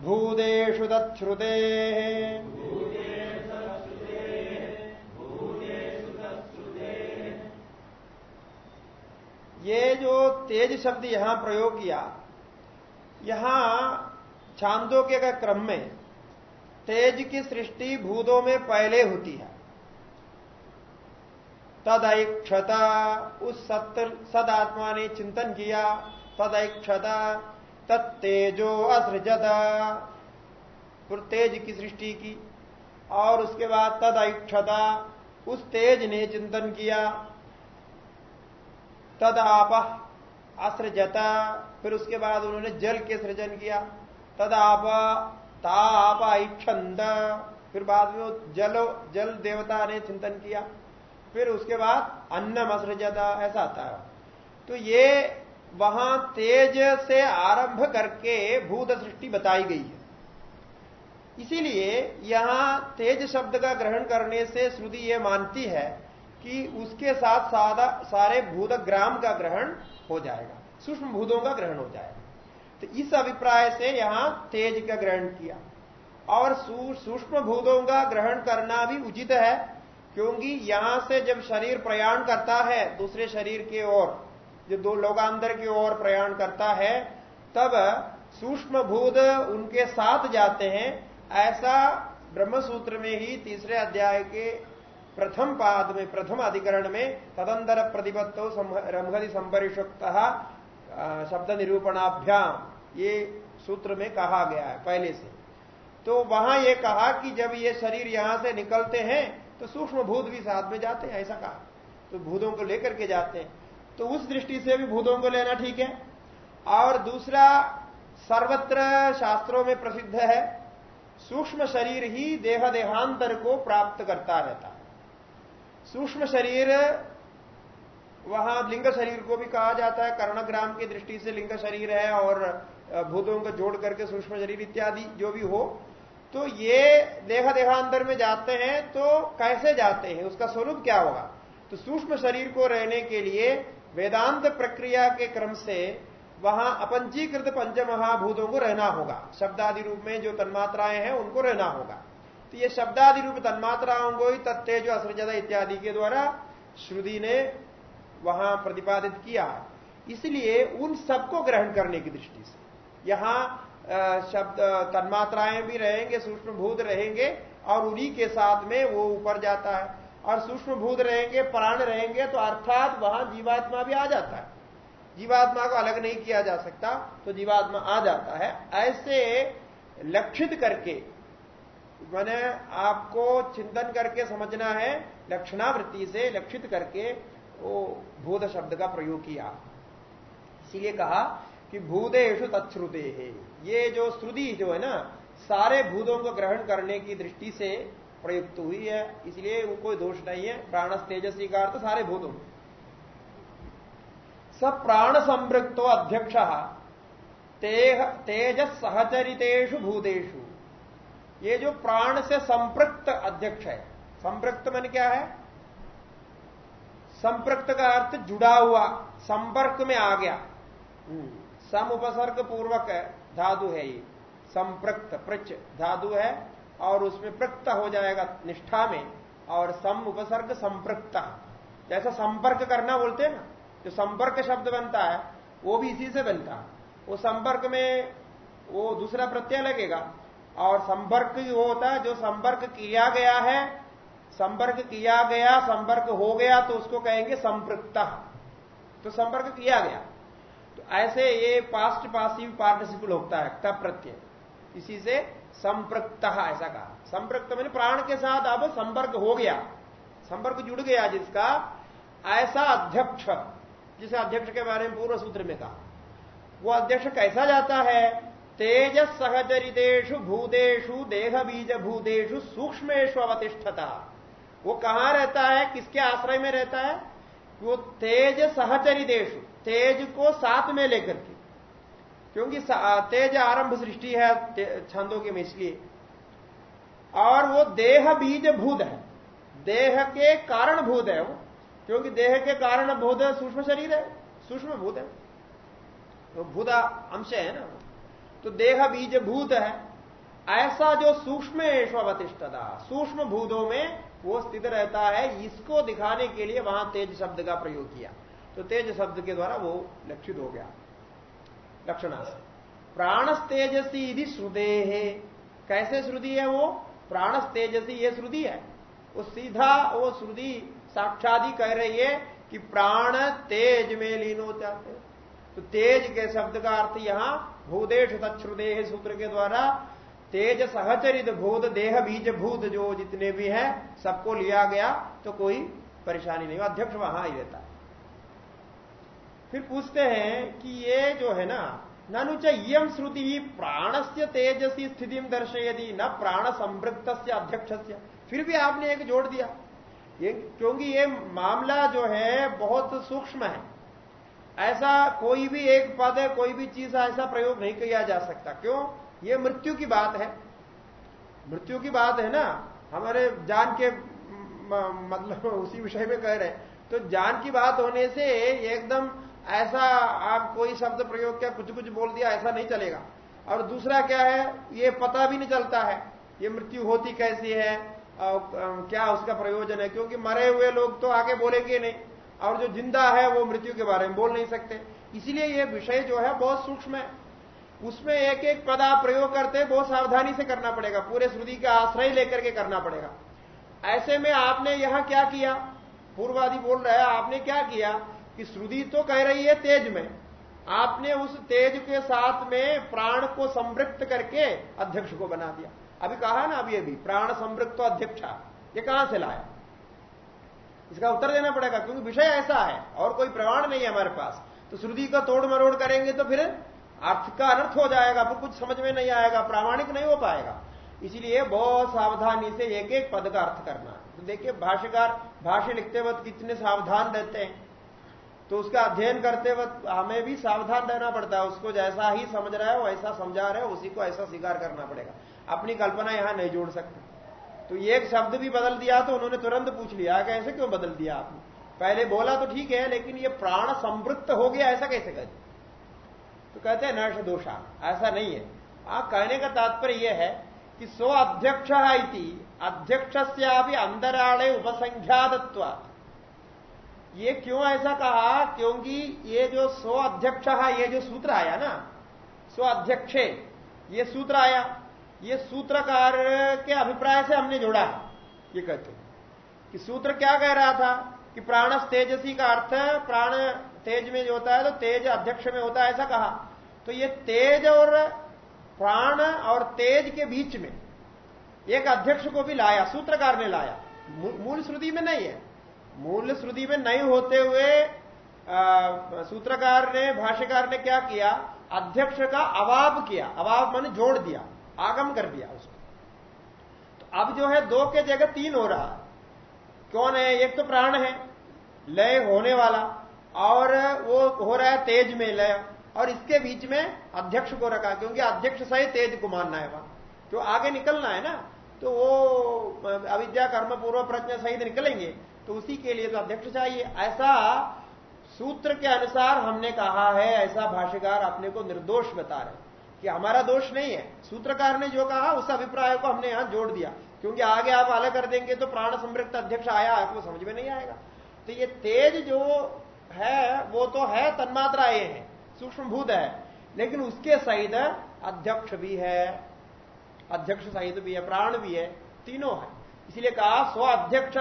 भूदेशु दत्रुते ये जो तेज शब्द यहाँ प्रयोग किया, यहाँ छांदोग्य के क्रम में तेज की सृष्टि भूतों में पहले होती है। तदैक्षता, उस सत्य सद आत्मा ने चिंतन किया, तदैक्षता तत्तेजो असृजता तेज की सृष्टि की, और उसके बाद तदैक्षता, उस तेज ने चिंतन किया तद आप आसृजता फिर उसके बाद उन्होंने जल के सृजन किया। तद आप ताप छंद फिर बाद में जल जल देवता ने चिंतन किया। फिर उसके बाद अन्न मसृजता ऐसा आता है। तो ये वहाँ तेज से आरंभ करके भूत सृष्टि बताई गई है। इसीलिए यहाँ तेज शब्द का ग्रहण करने से श्रुति यह मानती है कि उसके साथ सादा, सारे भूत ग्राम का ग्रहण हो जाएगा। सूक्ष्म भूतों का ग्रहण हो जाएगा। तो इस अभिप्राय से यहाँ तेज का ग्रहण किया। और सूक्ष्म भूतों का ग्रहण करना भी उचित है, क्योंकि यहाँ से जब शरीर प्रयाण करता है, दूसरे शरीर के ओर, जो दो लोगांतर की ओर प्रयाण करता है, तब सूक्ष्म भूत उनके साथ जाते हैं। ऐसा ब्रह्मसूत्र में ही तीसरे अध्याय के प्रथम पाद में, प्रथम अधिकरण में तदंतर प्रतिपत्तो रमगति संपरिषुक्त शब्द निरूपणाभ्याम। ये सूत्र में कहा गया है, पहले से। तो वहाँ ये कहा कि जब ये शरीर यहाँ से निकलते हैं तो सूक्ष्म भूत भी साथ में जाते हैं, ऐसा कहा। तो भूतों को लेकर के जाते हैं। तो उस दृष्टि से भी भूतों को लेना ठीक है। और दूसरा, सर्वत्र शास्त्रों में प्रसिद्ध है, सूक्ष्म शरीर ही देह देहांतर को प्राप्त करता रहता। सूक्ष्म शरीर, वहाँ लिंग शरीर को भी कहा जाता है, कर्णग्राम की दृष्टि से लिंग शरीर है और भूतों को जोड़ करके सूक्ष्म शरीर इत्यादि जो भी हो तो ये देह देहांतर में जाते हैं तो कैसे जाते हैं? उसका स्वरूप क्या होगा? तो सूक्ष्म शरीर को रहने के लिए वेदांत प्रक्रिया के क्रम से वहाँ अपंजीकृत पंच महाभूतों को रहना होगा। शब्दादि रूप में जो तन्मात्राएँ हैं, उनको रहना होगा। तो ये शब्दादि रूप तन्मात्राओं को ही तत्व जो असृजदा इत्यादि के द्वारा श्रुति ने वहाँ प्रतिपादित किया। इसलिए उन सबको ग्रहण करने की दृष्टि से। यहाँ शब्द तन्मात्राएँ भी रहेंगे सूक्ष्म भूत रहेंगे, और उन्हीं के साथ में वो ऊपर जाता है। और सूक्ष्म भूत रहेंगे, प्राण रहेंगे तो अर्थात वहाँ जीवात्मा भी आ जाता है। जीवात्मा को अलग नहीं किया जा सकता तो जीवात्मा आ जाता है। ऐसे लक्षित करके मैंने आपको चिंतन करके समझना है, लक्षणावृत्ति से लक्षित करके वो भूत शब्द का प्रयोग किया। इसीलिए कहा कि भूतेषु तत्श्रुते है ये जो श्रुति जो है ना, सारे भूतों को ग्रहण करने की दृष्टि से प्रयुक्त हुई है, इसलिए वो कोई दोष नहीं है। प्राण तेजस्वी का अर्थ सारे भूतों सब प्राण संवृक्तो अध्यक्ष। तेज सहचरितेषु भूतेषु। ये जो प्राण से संपृक्त अध्यक्ष है संपृक्त मन क्या है? संपृक्त का अर्थ जुड़ा हुआ संपर्क में आ गया। हम्म, सम उपसर्ग पूर्वक धातु है ये। संप्रक्त प्रच धातु है और उसमें प्रक्त हो जाएगा निष्ठा में और सम उपसर्ग संप्रक्त जैसा संपर्क करना बोलते हैं ना जो संपर्क शब्द बनता है वो भी इसी से बनता है। वो संपर्क में वो दूसरा प्रत्यय लगेगा और संपर्क वो होता है, जो संपर्क किया गया है, संपर्क किया गया, संपर्क हो गया तो उसको कहेंगे संपृक्त। तो संपर्क किया गया। तो ऐसे ये पास्ट पासिव पार्टिसिपल होता है तब प्रत्यय। इसी से संप्रक्त ऐसा कहा। संप्रक्त मैंने प्राण के साथ अब संपर्क हो गया। संपर्क जुड़ गया जिसका, ऐसा अध्यक्ष, जिसे अध्यक्ष के बारे में पूर्व सूत्र में कहा। वो अध्यक्ष कैसा जाता है? तेज सहचरितेषु भूतेषु देह बीज भूतेषु सूक्ष्मेशु अवतिष्ठता। वो कहाँ रहता है? किसके आश्रय में रहता है? वो तेज सहचरितेषु तेज को साथ में लेकर के। क्योंकि तेज आरंभ सृष्टि है छंदों के में इसलिए। और वो देह बीज भूत है। देह के कारण भूत है वो। क्योंकि देह के कारण भूत सूक्ष्म शरीर है सूक्ष्म भूत है। तो भूता अंश है ना तो देह बीज भूत है। ऐसा जो सूक्ष्म अवतिष्ठता सूक्ष्म भूतों में वो स्थित रहता है, इसको दिखाने के लिए वहाँ तेज शब्द का प्रयोग किया। तो तेज शब्द के द्वारा वो लक्षित हो गया। लक्षणा से प्राणस तेजसी यदि श्रुदे है कैसे श्रुति है वो? प्राणस तेजसी ये श्रुति है। वो सीधा वो श्रुति साक्षादी कह रही है कि प्राण तेज में लीन हो। जाते तो तेज के शब्द का अर्थ यहाँ भूदेश तत्श्रुदेह सूत्र के द्वारा तेज सहचरित भूत, देह बीज भूत जो जितने भी हैं, सबको लिया गया तो कोई परेशानी नहीं। अध्यक्ष वहाँ ही रहता। फिर पूछते हैं कि ये जो है ना, ननु चयम श्रुति ही प्राण से तेजसी स्थिति दर्शयदी न प्राण संवृत्त अध्यक्ष फिर भी आपने एक जोड़ दिया। ये क्योंकि ये मामला जो है, बहुत सूक्ष्म है। ऐसा कोई भी एक पद है कोई भी चीज़ ऐसा प्रयोग नहीं किया जा सकता। क्यों? ये मृत्यु की बात है। मृत्यु की बात है ना? हमारे जान के मतलब उसी विषय में कह रहे हैं। तो जान की बात होने से एकदम ऐसा आप कोई शब्द प्रयोग किया, कुछ कुछ बोल दिया, ऐसा नहीं चलेगा। और दूसरा क्या है? ये पता भी नहीं चलता है। ये मृत्यु होती कैसी है? और क्या उसका प्रयोजन है? क्योंकि मरे हुए लोग तो आगे बोलेंगे नहीं। और जो ज़िंदा है वो मृत्यु के बारे में बोल नहीं सकते। इसलिए ये विषय जो है बहुत सूक्ष्म है। उसमें एक एक पद आप प्रयोग करते बहुत सावधानी से करना पड़ेगा। पूरे श्रुति का आश्रय लेकर के करना पड़ेगा। ऐसे में आपने यहाँ क्या किया? पूर्वादि बोल रहा है, आपने क्या किया कि श्रुति तो कह रही है तेज में। आपने उस तेज के साथ में प्राण को संवृत्त करके अध्यक्ष को बना दिया। अभी कहा ना, अभी अभी, प्राण संवृत्त अध्यक्ष ये कहाँ से लाया? इसका उत्तर देना पड़ेगा, क्योंकि विषय ऐसा है, और कोई प्रमाण नहीं है हमारे पास। तो श्रुति का तोड़ मरोड़ करेंगे तो फिर अर्थ का अनर्थ हो जाएगा, फिर कुछ समझ में नहीं आएगा, प्रामाणिक नहीं हो पाएगा। इसलिए बहुत सावधानी से एक एक पद का अर्थ करना। तो देखिए, भाष्यकार भाष्य लिखते वक्त कितने सावधान रहते हैं। तो उसका अध्ययन करते वक्त हमें भी सावधान रहना पड़ता है, उसको जैसा ही समझ रहा है, वैसा समझा रहे हो, उसी को ऐसा स्वीकार करना पड़ेगा। अपनी कल्पना यहाँ नहीं जोड़ सकते। तो एक शब्द भी बदल दिया तो उन्होंने तुरंत पूछ लिया कैसे क्यों बदल दिया आपने? पहले बोला तो ठीक है, लेकिन ये प्राण संवृत्त हो गया, ऐसा कैसे कर? तो कहते हैं नर्ष दोषा। ऐसा नहीं है। आप कहने का तात्पर्य यह है कि सो अध्यक्ष अध्यक्ष से अंतराणे उपसंख्यातत्व। ये क्यों ऐसा कहा? क्योंकि ये जो सो अध्यक्ष, ये जो सूत्र आया ना, सो अध्यक्ष, ये सूत्र आया। ये सूत्रकार के अभिप्राय से हमने जोड़ा है। ये कहते कि सूत्र क्या कह रहा था? कि प्राण तेजसी का अर्थ प्राण तेज में जो होता है तो तेज अध्यक्ष में होता है, ऐसा कहा। तो ये तेज और प्राण और तेज के बीच में एक अध्यक्ष को भी लाया, सूत्रकार ने लाया। मूल श्रुति में नहीं है। मूल श्रुति में नहीं होते हुए सूत्रकार ने, भाष्यकार ने क्या किया? अध्यक्ष का अवाब किया। अवाब मान जोड़ दिया। आगम कर दिया उसको। तो अब जो है दो के जगह तीन हो रहा। कौन है? एक तो प्राण है, लय होने वाला, और वो हो रहा है तेज में लय, और इसके बीच में अध्यक्ष को रखा, क्योंकि अध्यक्ष सही तेज को मानना है वहाँ। जो आगे निकलना है ना तो वो, अविद्या, कर्म, पूर्व, प्रज्ञा सहित निकलेंगे तो उसी के लिए तो अध्यक्ष चाहिए। ऐसा सूत्र के अनुसार हमने कहा है, ऐसा भाष्यकार अपने को निर्दोष बता रहे कि हमारा दोष नहीं है। सूत्रकार ने जो कहा, उस अभिप्राय को हमने यहाँ जोड़ दिया। क्योंकि आगे आप अलग कर देंगे तो प्राण संवृक्त अध्यक्ष आया, आपको समझ में नहीं आएगा। तो ये तेज जो है, वो तो है, तन्मात्रा ये है सूक्ष्म भूत है। लेकिन उसके सहित अध्यक्ष भी है, अध्यक्ष सहित भी है, प्राण भी है, तीनों है। इसलिए कहा स्व अध्यक्ष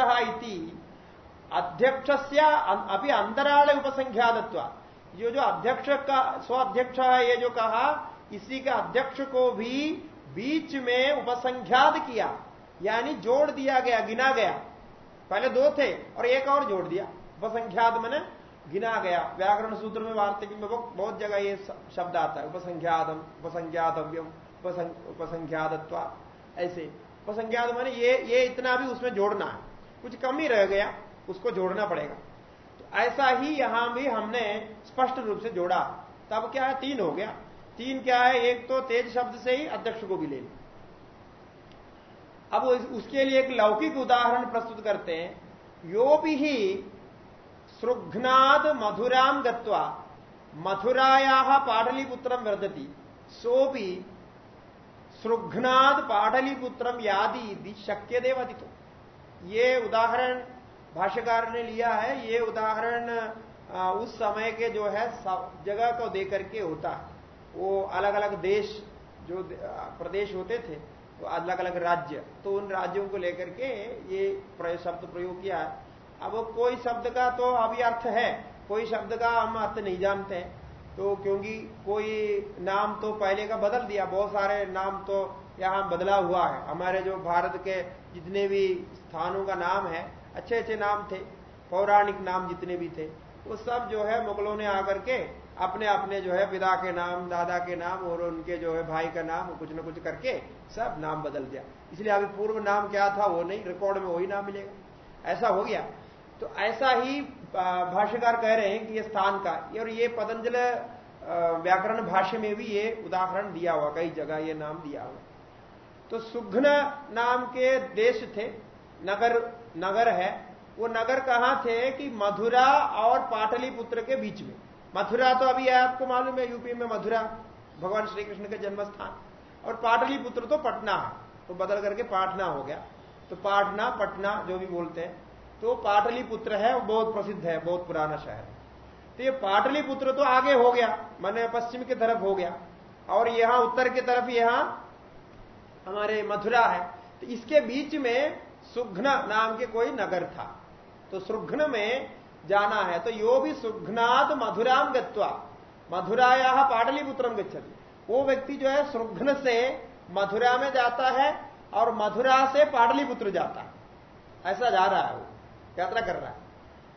अध्यक्ष अभी अंतराल उपसंख्यातत्व जो जो अध्यक्ष का स्व अध्यक्ष है ये जो कहा इसी का अध्यक्ष को भी बीच में उपसंख्यात किया, यानी जोड़ दिया गया, गिना गया। पहले दो थे, और एक और जोड़ दिया। उपसंख्यात मैंने गिना गया। व्याकरण सूत्र में वार्तिक में बहुत जगह ये शब्द आता है। उपसंख्यातम, उपसंख्यातव्यम उपसंख्यातत्व, ऐसे। उपसंख्यात मैंने ये ये इतना भी उसमें जोड़ना है। कुछ कम ही रह गया, उसको जोड़ना पड़ेगा। तो ऐसा ही यहाँ भी हमने स्पष्ट रूप से जोड़ा। तब क्या है? तीन हो गया। तीन क्या है? एक तो तेज शब्द से ही अध्यक्ष को भी ले अब उसके लिए एक लौकिक उदाहरण प्रस्तुत करते हैं। यो भी ही सृघ्नाद मधुराम गत्वा मथुराया पाटलिपुत्रम वर्धती। सो भी सृघ्नाद पाटलिपुत्रम यादि शक्य देवादितो ये उदाहरण भाष्यकार ने लिया है। ये उदाहरण उस समय के जो है जगह को देकर के होता है। वो अलग अलग देश जो, प्रदेश होते थे तो अलग अलग राज्य तो उन राज्यों को लेकर के ये शब्द प्रयोग किया। अब कोई शब्द का तो अभी अर्थ है, कोई शब्द का हम अर्थ नहीं जानते हैं। तो क्योंकि कोई नाम तो पहले का बदल दिया, बहुत सारे नाम तो यहाँ बदला हुआ है। हमारे जो भारत के जितने भी स्थानों का नाम है अच्छे अच्छे नाम थे, पौराणिक नाम जितने भी थे, वो सब जो है मुगलों ने आकर के अपने अपने जो है पिता के नाम, दादा के नाम और उनके जो है भाई का नाम कुछ ना कुछ करके सब नाम बदल दिया। इसलिए अभी पूर्व नाम क्या था वो नहीं रिकॉर्ड में वही नाम मिलेगा। ऐसा हो गया। तो ऐसा ही भाष्यकार कह रहे हैं कि ये स्थान का, और ये पतंजल व्याकरण भाष्य में भी ये उदाहरण दिया हुआ, कई जगह ये नाम दिया हुआ। तो सुघ्न नाम के देश थे, नगर नगर है। वो नगर कहाँ थे कि मथुरा और पाटलिपुत्र के बीच में। मथुरा तो अभी आपको मालूम है, यूपी में मथुरा, भगवान श्री कृष्ण का जन्म स्थान और पाटलिपुत्र तो पटना है तो बदल करके पाटना हो गया। तो पाटना, पटना, जो भी बोलते हैं तो पाटलिपुत्र है, वो बहुत प्रसिद्ध है, बहुत पुराना शहर। है तो ये पाटलिपुत्र तो आगे हो गया, मैंने पश्चिम की तरफ़ हो गया। और यहाँ उत्तर की तरफ़ यहाँ हमारे मथुरा है। तो इसके बीच में सुघ्न नाम के कोई नगर था। तो सुघ्न में जाना है तो यो भी सुघ्नाद मधुराम गत्वा, मधुराया पाटलिपुत्रम गच्छति। वो व्यक्ति जो है, सुघ्न से मथुरा में जाता है और मधुरा से पाटलिपुत्र जाता है। ऐसा जा रहा है वो, यात्रा कर रहा है।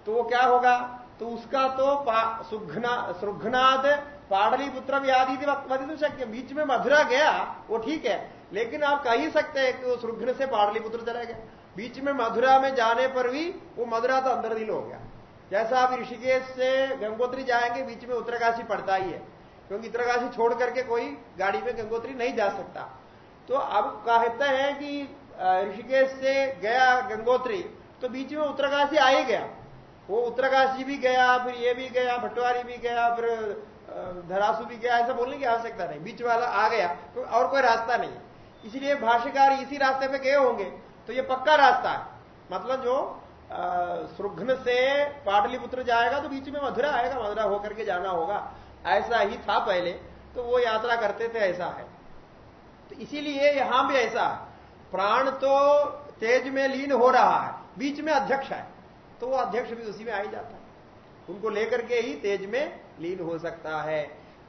तो वो क्या होगा? तो उसका तो सुघ्ना, सुघ्नाद पाटलिपुत्र व्याधि वधि तो शक्य। बीच में मधुरा गया, वो ठीक है, लेकिन आप कह ही सकते हैं कि वो सुघ्न से पाटलिपुत्र चला गया। बीच में मधुरा में जाने पर भी वो मधुरा तो अंदर दिल हो। गया जैसा आप ऋषिकेश से गंगोत्री जाएँगे, बीच में उत्तरकाशी पड़ता ही है, क्योंकि उत्तरकाशी छोड़ करके कोई गाड़ी में गंगोत्री नहीं जा सकता। तो अब कहते हैं कि ऋषिकेश से गया गंगोत्री तो बीच में उत्तरकाशी आ ही गया। वो उत्तरकाशी भी गया, फिर ये भी गया, भटवारी भी गया, फिर धरासू भी गया, ऐसा बोलने की आवश्यकता नहीं। बीच वाला आ गया तो और कोई रास्ता नहीं। इसलिए भाष्यकार इसी रास्ते पे गए होंगे तो ये पक्का रास्ता है। मतलब जो सुघ्न से पाटलिपुत्र जाएगा तो बीच में मधुरा आएगा मधुरा होकर के जाना होगा। ऐसा ही था पहले तो वो यात्रा करते थे, ऐसा है। तो इसीलिए यहाँ भी ऐसा प्राण तो तेज में लीन हो रहा है, बीच में अध्यक्ष है तो वो अध्यक्ष भी उसी में आ जाता है। उनको लेकर के ही तेज में लीन हो सकता है।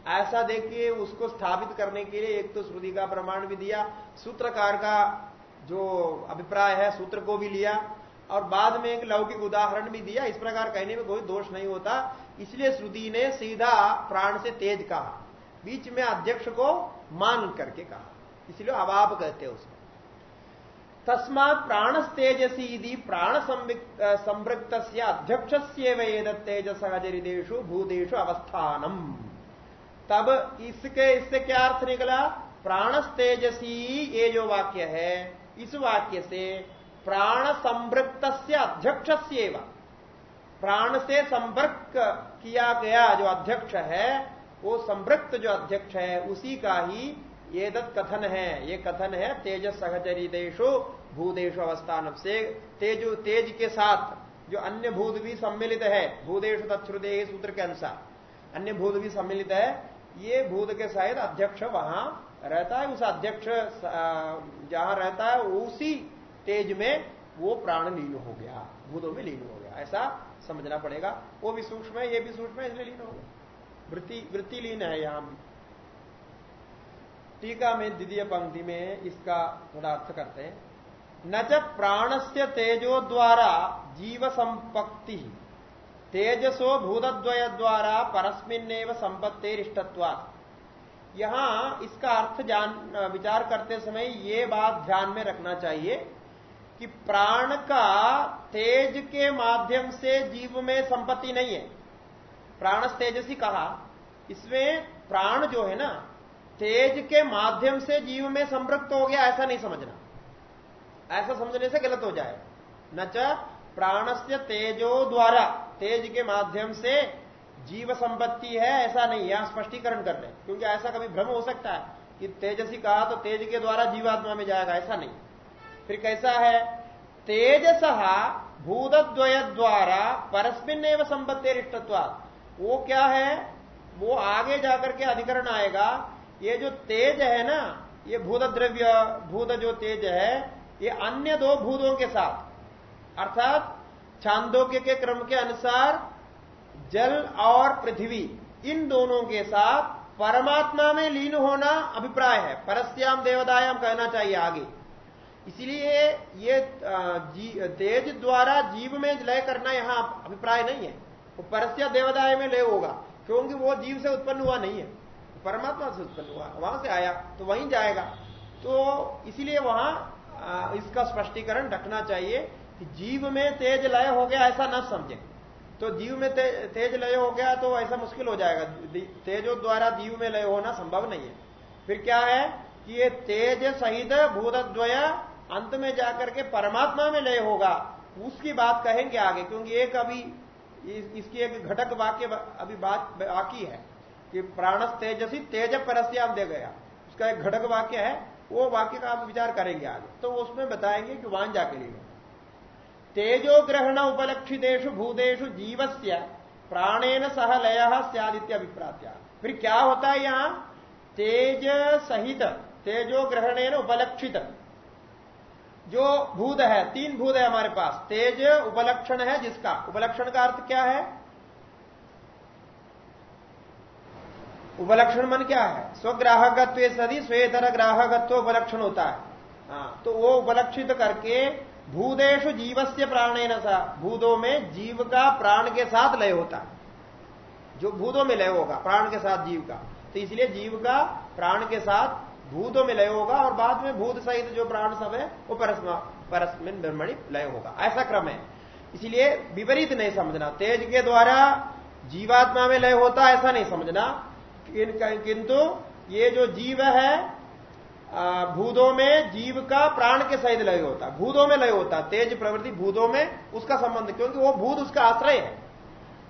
ऐसा देखिए, उसको स्थापित करने के लिए एक तो श्रुति का प्रमाण भी दिया, सूत्रकार का जो अभिप्राय है, सूत्र को भी लिया और बाद में एक लौकिक उदाहरण भी दिया। इस प्रकार कहने में कोई दोष नहीं होता। इसलिए श्रुति ने सीधा प्राण से तेज कहा। बीच में अध्यक्ष को मान करके कहा। इसलिए अभाव कहते हैं उसको। तस्मात प्राण तेजसी प्राण संवृक्त अध्यक्ष से वेद तेज सहजरिदेशु भूदेशु अवस्थानम। तब इसके, इससे क्या अर्थ निकला? प्राण तेजसी ये जो वाक्य है, इस वाक्य से प्राण संवृत्त अध्यक्ष प्राण से संपर्क किया गया जो अध्यक्ष है, वो संवृत्त जो अध्यक्ष है, उसी का ही ये कथन है। ये कथन है तेज सहचरी देशो भूदेशो अवस्थान से तेज तेज के साथ जो अन्य भूत भी सम्मिलित है भूदेश तत्श्रुदे सूत्र के अनुसार। अन्य भूत भी सम्मिलित है, ये भूत के सहित अध्यक्ष वहाँ रहता है, उस अध्यक्ष जहाँ रहता है, उसी तेज में वो प्राण लीन हो गया, भूतों में लीन हो गया। ऐसा समझना पड़ेगा। वो भी सूक्ष्म है, ये भी सूक्ष्म है, इसलिए लीन हो गया। वृत्ति वृत्ति लीन है यहाँ। भी टीका में द्वितीय पंक्ति में इसका थोड़ा अर्थ करते हैं। न च प्राण से तेजो द्वारा जीव संपत्ति तेजसो भूतद्वय द्वारा परस्मिन संपत्तिरिष्टत्वा यहाँ इसका अर्थ जान, विचार करते समय ये बात ध्यान में रखना चाहिए कि प्राण का तेज के माध्यम से जीव में संपत्ति नहीं है। प्राण तेजसी कहा, इसमें प्राण जो है ना, तेज के माध्यम से जीव में संपृक्त हो गया, ऐसा नहीं समझना। ऐसा समझने से गलत हो जाए। न च प्राण से तेजो द्वारा, तेज के माध्यम से जीव संपत्ति है, ऐसा नहीं यहाँ स्पष्टीकरण कर रहे क्योंकि ऐसा कभी भ्रम हो सकता है कि तेजसी कहा तो तेज के द्वारा जीवात्मा में जाएगा, ऐसा नहीं। फिर कैसा है? तेजसहा भूतद्वय द्वारा परस्मिन एवं संपत्ति वो क्या है? वो आगे जाकर के अधिकरण आएगा। ये जो तेज है ना, ये भूत द्रव्य भूत जो तेज है, ये अन्य दो भूतों के साथ। अर्थात छांदोग्य के क्रम के अनुसार जल और पृथ्वी, इन दोनों के साथ परमात्मा में लीन होना अभिप्राय है। परस्याम देवदायाम कहना चाहिए आगे। इसलिए ये तेज द्वारा जीव में लय करना यहाँ अभिप्राय नहीं है। वो परस्या देवदाय में लय होगा क्योंकि वो जीव से उत्पन्न हुआ नहीं है। परमात्मा से उत्पन्न हुआ वहाँ से आया तो वहीं जाएगा। तो इसीलिए वहाँ इसका स्पष्टीकरण रखना चाहिए कि जीव में तेज लय हो गया ऐसा ना समझे। तो जीव में ते, तेज लय हो गया तो ऐसा मुश्किल हो जाएगा। तेजो द्वारा जीव में लय होना संभव नहीं है। फिर क्या है कि ये तेज सहित भूतद्वय अंत में जाकर के परमात्मा में लय होगा, उसकी बात कहेंगे आगे, क्योंकि एक अभी इसकी एक घटक वाक्य अभी बात बाकी है, कि प्राणस तेजसी, तेज परस्याम दे गया। उसका एक घटक वाक्य है, वो वाक्य का आप विचार करेंगे आगे। तो उसमें बताएँगे कि वहाँ जाके लिए। तेजो ग्रहण उपलक्षितेषु भूतेषु जीवस्य, प्राणेन सह लय सदित्य अभिप्रात्या। फिर क्या होता है यहाँ? तेज सहित, तेजो ग्रहणेन उपलक्षित। जो भूत है, तीन भूत है हमारे पास। तेज, उपलक्षण है जिसका? उपलक्षण का अर्थ क्या है? उपलक्षण मन क्या है? स्वग्राहकत्व सदी स्वेतर ग्राहकत्व उपलक्षण होता है। हाँ तो वो उपलक्षित करके भूदेशु जीवस्य प्राणेन सा, भूतों में जीव का प्राण के साथ लय होता है। जो भूतों में लय होगा, प्राण के साथ जीव का। तो इसलिए जीव का प्राण के साथ भूतों में लय होगा और बाद में भूत सहित जो प्राण सब है, वो परस्मा परस्मिन ब्रह्मणि लय होगा। ऐसा क्रम है। इसलिए विपरीत नहीं समझना। तेज के द्वारा जीवात्मा में लय होता ऐसा नहीं समझना। किंतु ये जो जीव है भूतों में जीव का प्राण के सहित लय होता। भूतों में लय होता। तेज प्रवृत्ति भूतों में उसका संबंध, क्योंकि वो भूत उसका आश्रय है।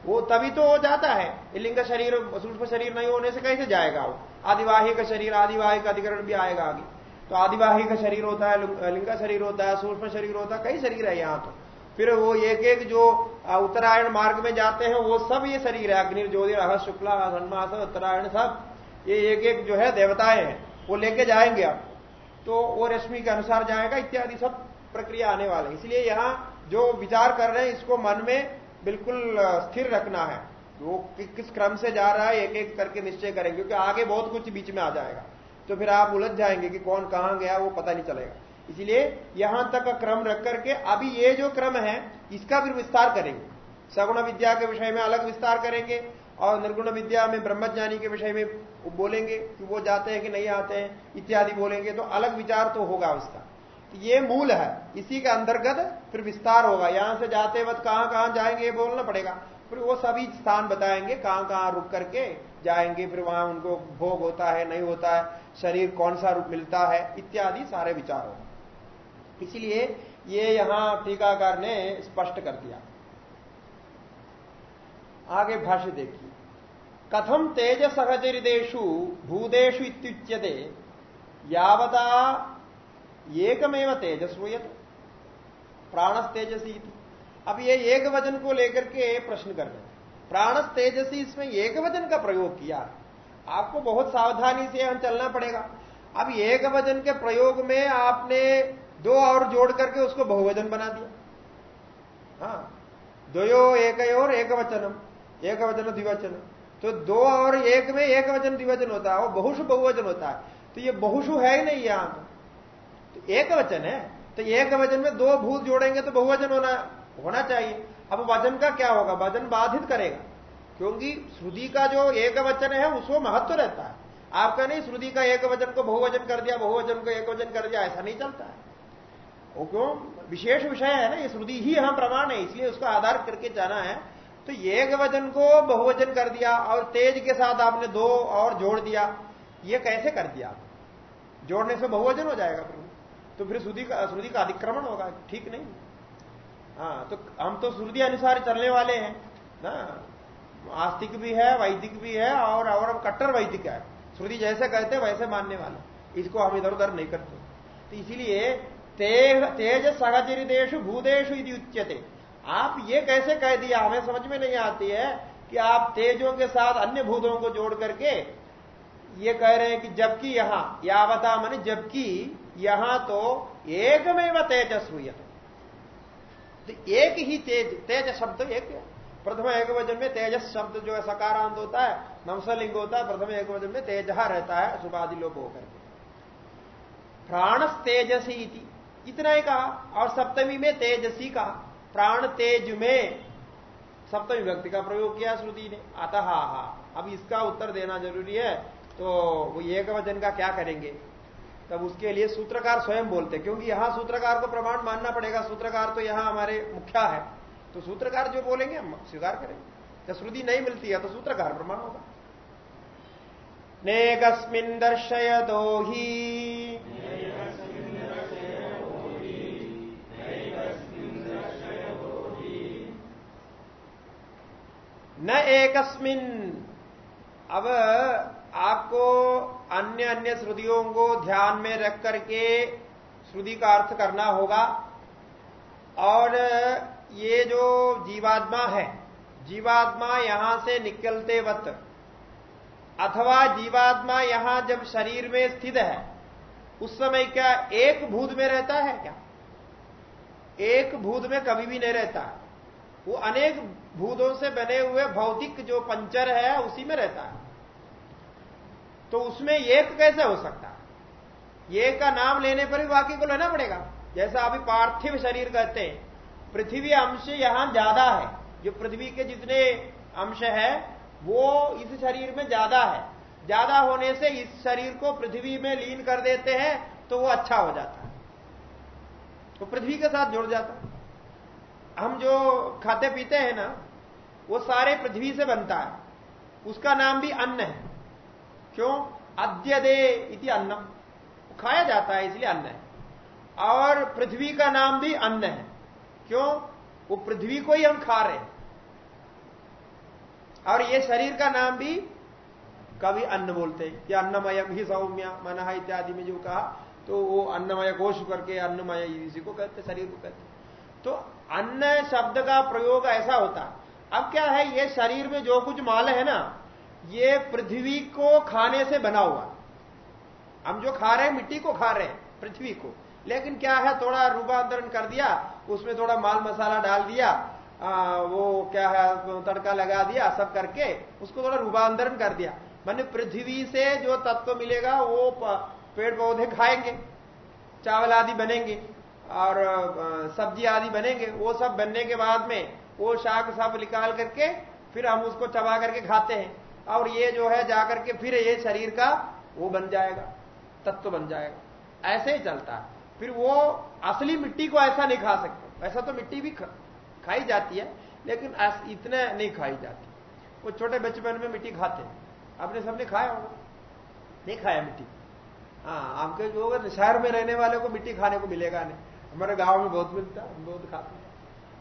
वो तभी तो हो जाता है। लिंग शरीर सूक्ष्म शरीर नहीं होने से कैसे जाएगा वो? आदिवाहिक शरीर आदिवाहिक अधिकरण भी आएगा आगे। तो आदिवाहिक शरीर होता है, लिंग शरीर होता है, सूक्ष्म शरीर होता है, कई शरीर है यहाँ तो। फिर वो एक एक जो उत्तरायण मार्ग में जाते हैं, वो सब ये शरीर है, अग्नि, ज्योति शुक्ला, सन्मास, उत्तरायण, सब ये एक एक जो है देवताएँ हैं, वो लेके जाएँगे आप तो वो रश्मि के अनुसार जाएगा, इत्यादि सब प्रक्रिया आने वाले इसलिए यहाँ जो विचार कर रहे हैं, इसको मन में बिल्कुल स्थिर रखना है। वो कि, किस क्रम से जा रहा है एक एक करके निश्चय करेंगे क्योंकि आगे बहुत कुछ बीच में आ जाएगा। तो फिर आप उलझ जाएँगे कि कौन कहाँ गया वो पता नहीं चलेगा। इसलिए यहाँ तक क्रम रख करके अभी ये जो क्रम है इसका फिर विस्तार करेंगे। सगुण विद्या के विषय में अलग विस्तार करेंगे और निर्गुण विद्या में ब्रह्मज्ञानी के विषय में बोलेंगे कि वो जाते हैं कि नहीं आते हैं इत्यादि बोलेंगे तो अलग विचार तो होगा उसका। तो ये मूल है, इसी के अंतर्गत फिर विस्तार होगा। यहाँ से जाते वक्त कहाँ कहाँ जाएँगे, ये बोलना पड़ेगा। फिर वो सभी स्थान बताएँगे, कहाँ कहाँ रुक करके जाएँगे, फिर वहाँ उनको भोग होता है, नहीं होता है, शरीर कौन सा रूप मिलता है, इत्यादि सारे विचार होगा। इसलिए ये यहाँ टीकाकार ने स्पष्ट कर दिया। आगे भाष्य देखिए। कथम तेज सहचरिदेशु भूदेशु इत्युच्यते, यावता एकमेव तेजस्वयत प्राणस तेजसी अब ये एक वज़न को लेकर के प्रश्न कर रहे हैं। प्राणस तेजसी इसमें एक वज़न का प्रयोग किया। आपको बहुत सावधानी से यहाँ चलना पड़ेगा। अब एक वज़न के प्रयोग में आपने दो और जोड़ करके उसको बहुवजन बना दिया। हाँ दो एक और एक वचनम एक वचन द्विवचन तो दो और एक में एक वचन द्विवचन होता है वो बहुशु बहुवचन होता है। तो ये बहुशु है ही नहीं यहाँ। तो, तो एक वचन है। तो एक वचन में दो भूत जोड़ेंगे तो बहुवचन होना होना चाहिए। अब वज़न का क्या होगा? वज़न बाधित करेगा। क्योंकि श्रुति का जो एक वचन है उसको महत्व रहता है। आपका नहीं श्रुति का एक वचन को बहुवचन कर दिया बहुवचन को एक वचन कर दिया ऐसा नहीं चलता है। वो क्यों? विशेष विषय है ना ये श्रुति ही यहाँ प्रमाण है इसलिए उसका आधार करके जाना है। तो एक वज़न को बहुवचन कर दिया और तेज के साथ आपने दो और जोड़ दिया ये कैसे कर दिया? जोड़ने से बहुवचन हो जाएगा तो फिर श्रुति का श्रुति का अतिक्रमण होगा, ठीक नहीं? हाँ तो हम तो श्रुति अनुसार चलने वाले हैं, ना? आस्तिक भी है, वैदिक भी है, और और हम कट्टर वैदिक है। श्रुति जैसे कहते वैसे मानने वाले। इसको हम इधर उधर नहीं करते। तो इसीलिए तेज सहचरितेशु भूतेशु यदि उच्यते। आप ये कैसे कह दिया? हमें समझ में नहीं आती है कि आप तेजों के साथ अन्य भूतों को जोड़ करके ये कह रहे हैं कि जबकि यहाँ, यावता मन जबकि यहाँ तो एक में व तेजस्वी तो एक ही तेज तेज शब्द एक प्रथम एक वज़न में तेजस शब्द जो है सकारांत होता है नमसलिंग होता है, प्रथम एक वज़न में तेजहा रहता है सुबादि लोग होकर के। प्राणस तेजसी इतना ही कहा, और सप्तमी में तेजसी कहा, प्राण तेज में। सप्तमी व्यक्ति का प्रयोग किया श्रुति ने। अतः अब इसका उत्तर देना ज़रूरी है तो वो एक वज़न का क्या करेंगे? तब उसके लिए सूत्रकार स्वयं बोलते क्योंकि यहाँ सूत्रकार को प्रमाण मानना पड़ेगा, सूत्रकार तो यहाँ हमारे मुख्या है। तो सूत्रकार जो बोलेंगे, हम स्वीकार करेंगे। जब श्रुति नहीं मिलती है तो सूत्रकार प्रमाण होगा। नेकस्मिन दर्शय दो ही। न एकस्मिन। अब आपको अन्य अन्य श्रुतियों को ध्यान में रख करके श्रुति का अर्थ करना होगा। और ये जो जीवात्मा है, जीवात्मा यहाँ से निकलते वक्त, अथवा जीवात्मा यहाँ जब शरीर में स्थित है, उस समय क्या एक भूत में रहता है क्या? एक भूत में कभी भी नहीं रहता। वो अनेक भूतों से बने हुए भौतिक जो पंचर है, उसी में रहता है। तो उसमें एक कैसे हो सकता? एक का नाम लेने पर भी बाकी को लेना पड़ेगा। जैसा अभी पार्थिव शरीर कहते हैं, पृथ्वी अंश यहाँ ज़्यादा है। जो पृथ्वी के जितने अंश है, वो इस शरीर में ज़्यादा है। ज़्यादा होने से इस शरीर को पृथ्वी में लीन कर देते हैं तो वो अच्छा हो जाता है। तो पृथ्वी के साथ जुड़ जाता हम जो खाते पीते हैं ना, वो सारे पृथ्वी से बनता है। उसका नाम भी अन्न है। क्यों? अद्यदे इति अन्नम। खाया जाता है, इसलिए अन्न है। और पृथ्वी का नाम भी अन्न है। क्यों? वो पृथ्वी को ही हम खा रहे हैं। और ये शरीर का नाम भी कभी अन्न बोलते हैं। या अन्नमय भी सौम्य, मना इत्यादि में जो कहा तो वो अन्नमय घोष करके अन्नमय इसी को कहते शरीर को कहते तो अन्न शब्द का प्रयोग ऐसा होता। अब क्या है, ये शरीर में जो कुछ माल है ना ये पृथ्वी को खाने से बना हुआ। हम जो खा रहे हैं मिट्टी को खा रहे हैं पृथ्वी को। लेकिन क्या है थोड़ा रूपांतरण कर दिया उसमें थोड़ा माल मसाला डाल दिया आ, वो क्या है तड़का लगा दिया सब करके उसको थोड़ा रूपांतरण कर दिया। मैंने पृथ्वी से जो तत्व मिलेगा वो पेड़ पौधे खाएँगे चावल आदि बनेंगे और सब्ज़ी आदि बनेंगे वो सब बनने के बाद में वो शाक सब निकाल करके फिर हम उसको चबा करके खाते हैं। और ये जो है जाकर के फिर ये शरीर का वो बन जाएगा तत्व बन जाएगा। ऐसे ही चलता है। फिर वो असली मिट्टी को ऐसा नहीं खा सकते। ऐसा तो मिट्टी भी खा, खाई जाती है लेकिन इतने नहीं खाई जाती। वो छोटे बचपन में मिट्टी खाते हैं। आपने सबने खाया होगा? नहीं खाया मिट्टी। हाँ आपके जो शहर में रहने वाले को मिट्टी खाने को मिलेगा नहीं। हमारे गाँव में बहुत मिलता है हम बहुत खाते हैं।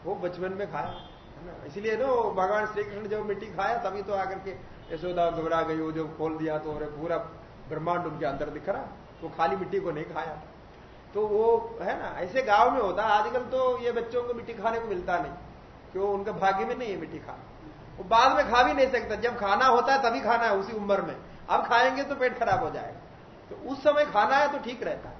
वो बचपन में खाया है ना? इसलिए ना भगवान श्री कृष्ण जब मिट्टी खाया तभी तो आकर के यशोदा घबरा गई, वो जो खोल दिया तो अरे पूरा ब्रह्मांड उनके अंदर दिख रहा वो खाली मिट्टी को नहीं खाया। तो वो है ना, ऐसे गाँव में होता, आजकल तो ये बच्चों को मिट्टी खाने को मिलता नहीं, क्यों? उनके भाग्य में नहीं है मिट्टी खाना। वो बाद में खा भी नहीं सकता, जब खाना होता है तभी खाना है उसी उम्र में। अब खाएँगे तो पेट खराब हो जाएगा। तो उस समय खाना है तो ठीक रहता है।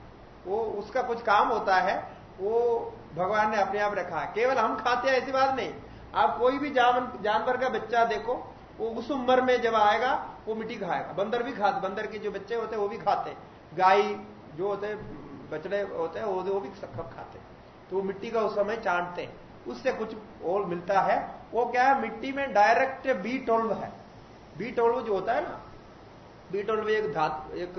वो उसका कुछ काम होता है, वो भगवान ने अपने आप रखा केवल हम खाते हैं, ऐसी बात नहीं। आप कोई भी जानवर का बच्चा देखो वो उस उम्र में जब आएगा, वो मिट्टी खाएगा। बंदर भी खाते, बंदर के जो बच्चे होते हैं, वो भी खाते। गाय जो होते बचड़े होते हैं, वो भी सब खाते। तो वो मिट्टी का उस समय चाटते हैं। उससे कुछ और मिलता है। वो क्या है, मिट्टी में डायरेक्ट बी टोल्व है। बी टोल्व जो होता है ना बी टोल्व एक धातु एक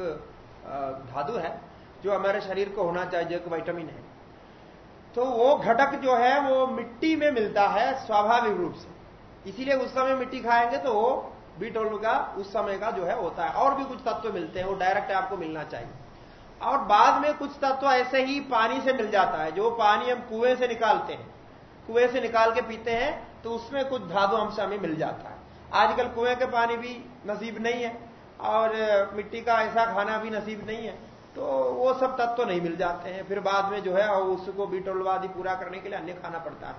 धातु है, जो हमारे शरीर को होना चाहिए एक वाइटामिन है। तो वो घटक जो है, वो मिट्टी में मिलता है, स्वाभाविक रूप से। इसीलिए उस समय मिट्टी खाएँगे तो वो बीटोल का, उस समय का जो है होता है। और भी कुछ तत्व मिलते हैं, वो डायरेक्ट आपको मिलना चाहिए। और बाद में कुछ तत्व ऐसे ही पानी से मिल जाता है, जो पानी हम कुएँ से निकालते हैं। कुएँ से निकाल के पीते हैं तो उसमें कुछ धातु अंश हमें मिल जाता है। आजकल कुएँ के पानी भी नसीब नहीं है, और मिट्टी का ऐसा खाना भी नसीब नहीं है तो वो सब तत्व नहीं मिल जाते हैं। फिर बाद में जो है, उसको बीटोलवादी पूरा करने के लिए अन्य खाना पड़ता है।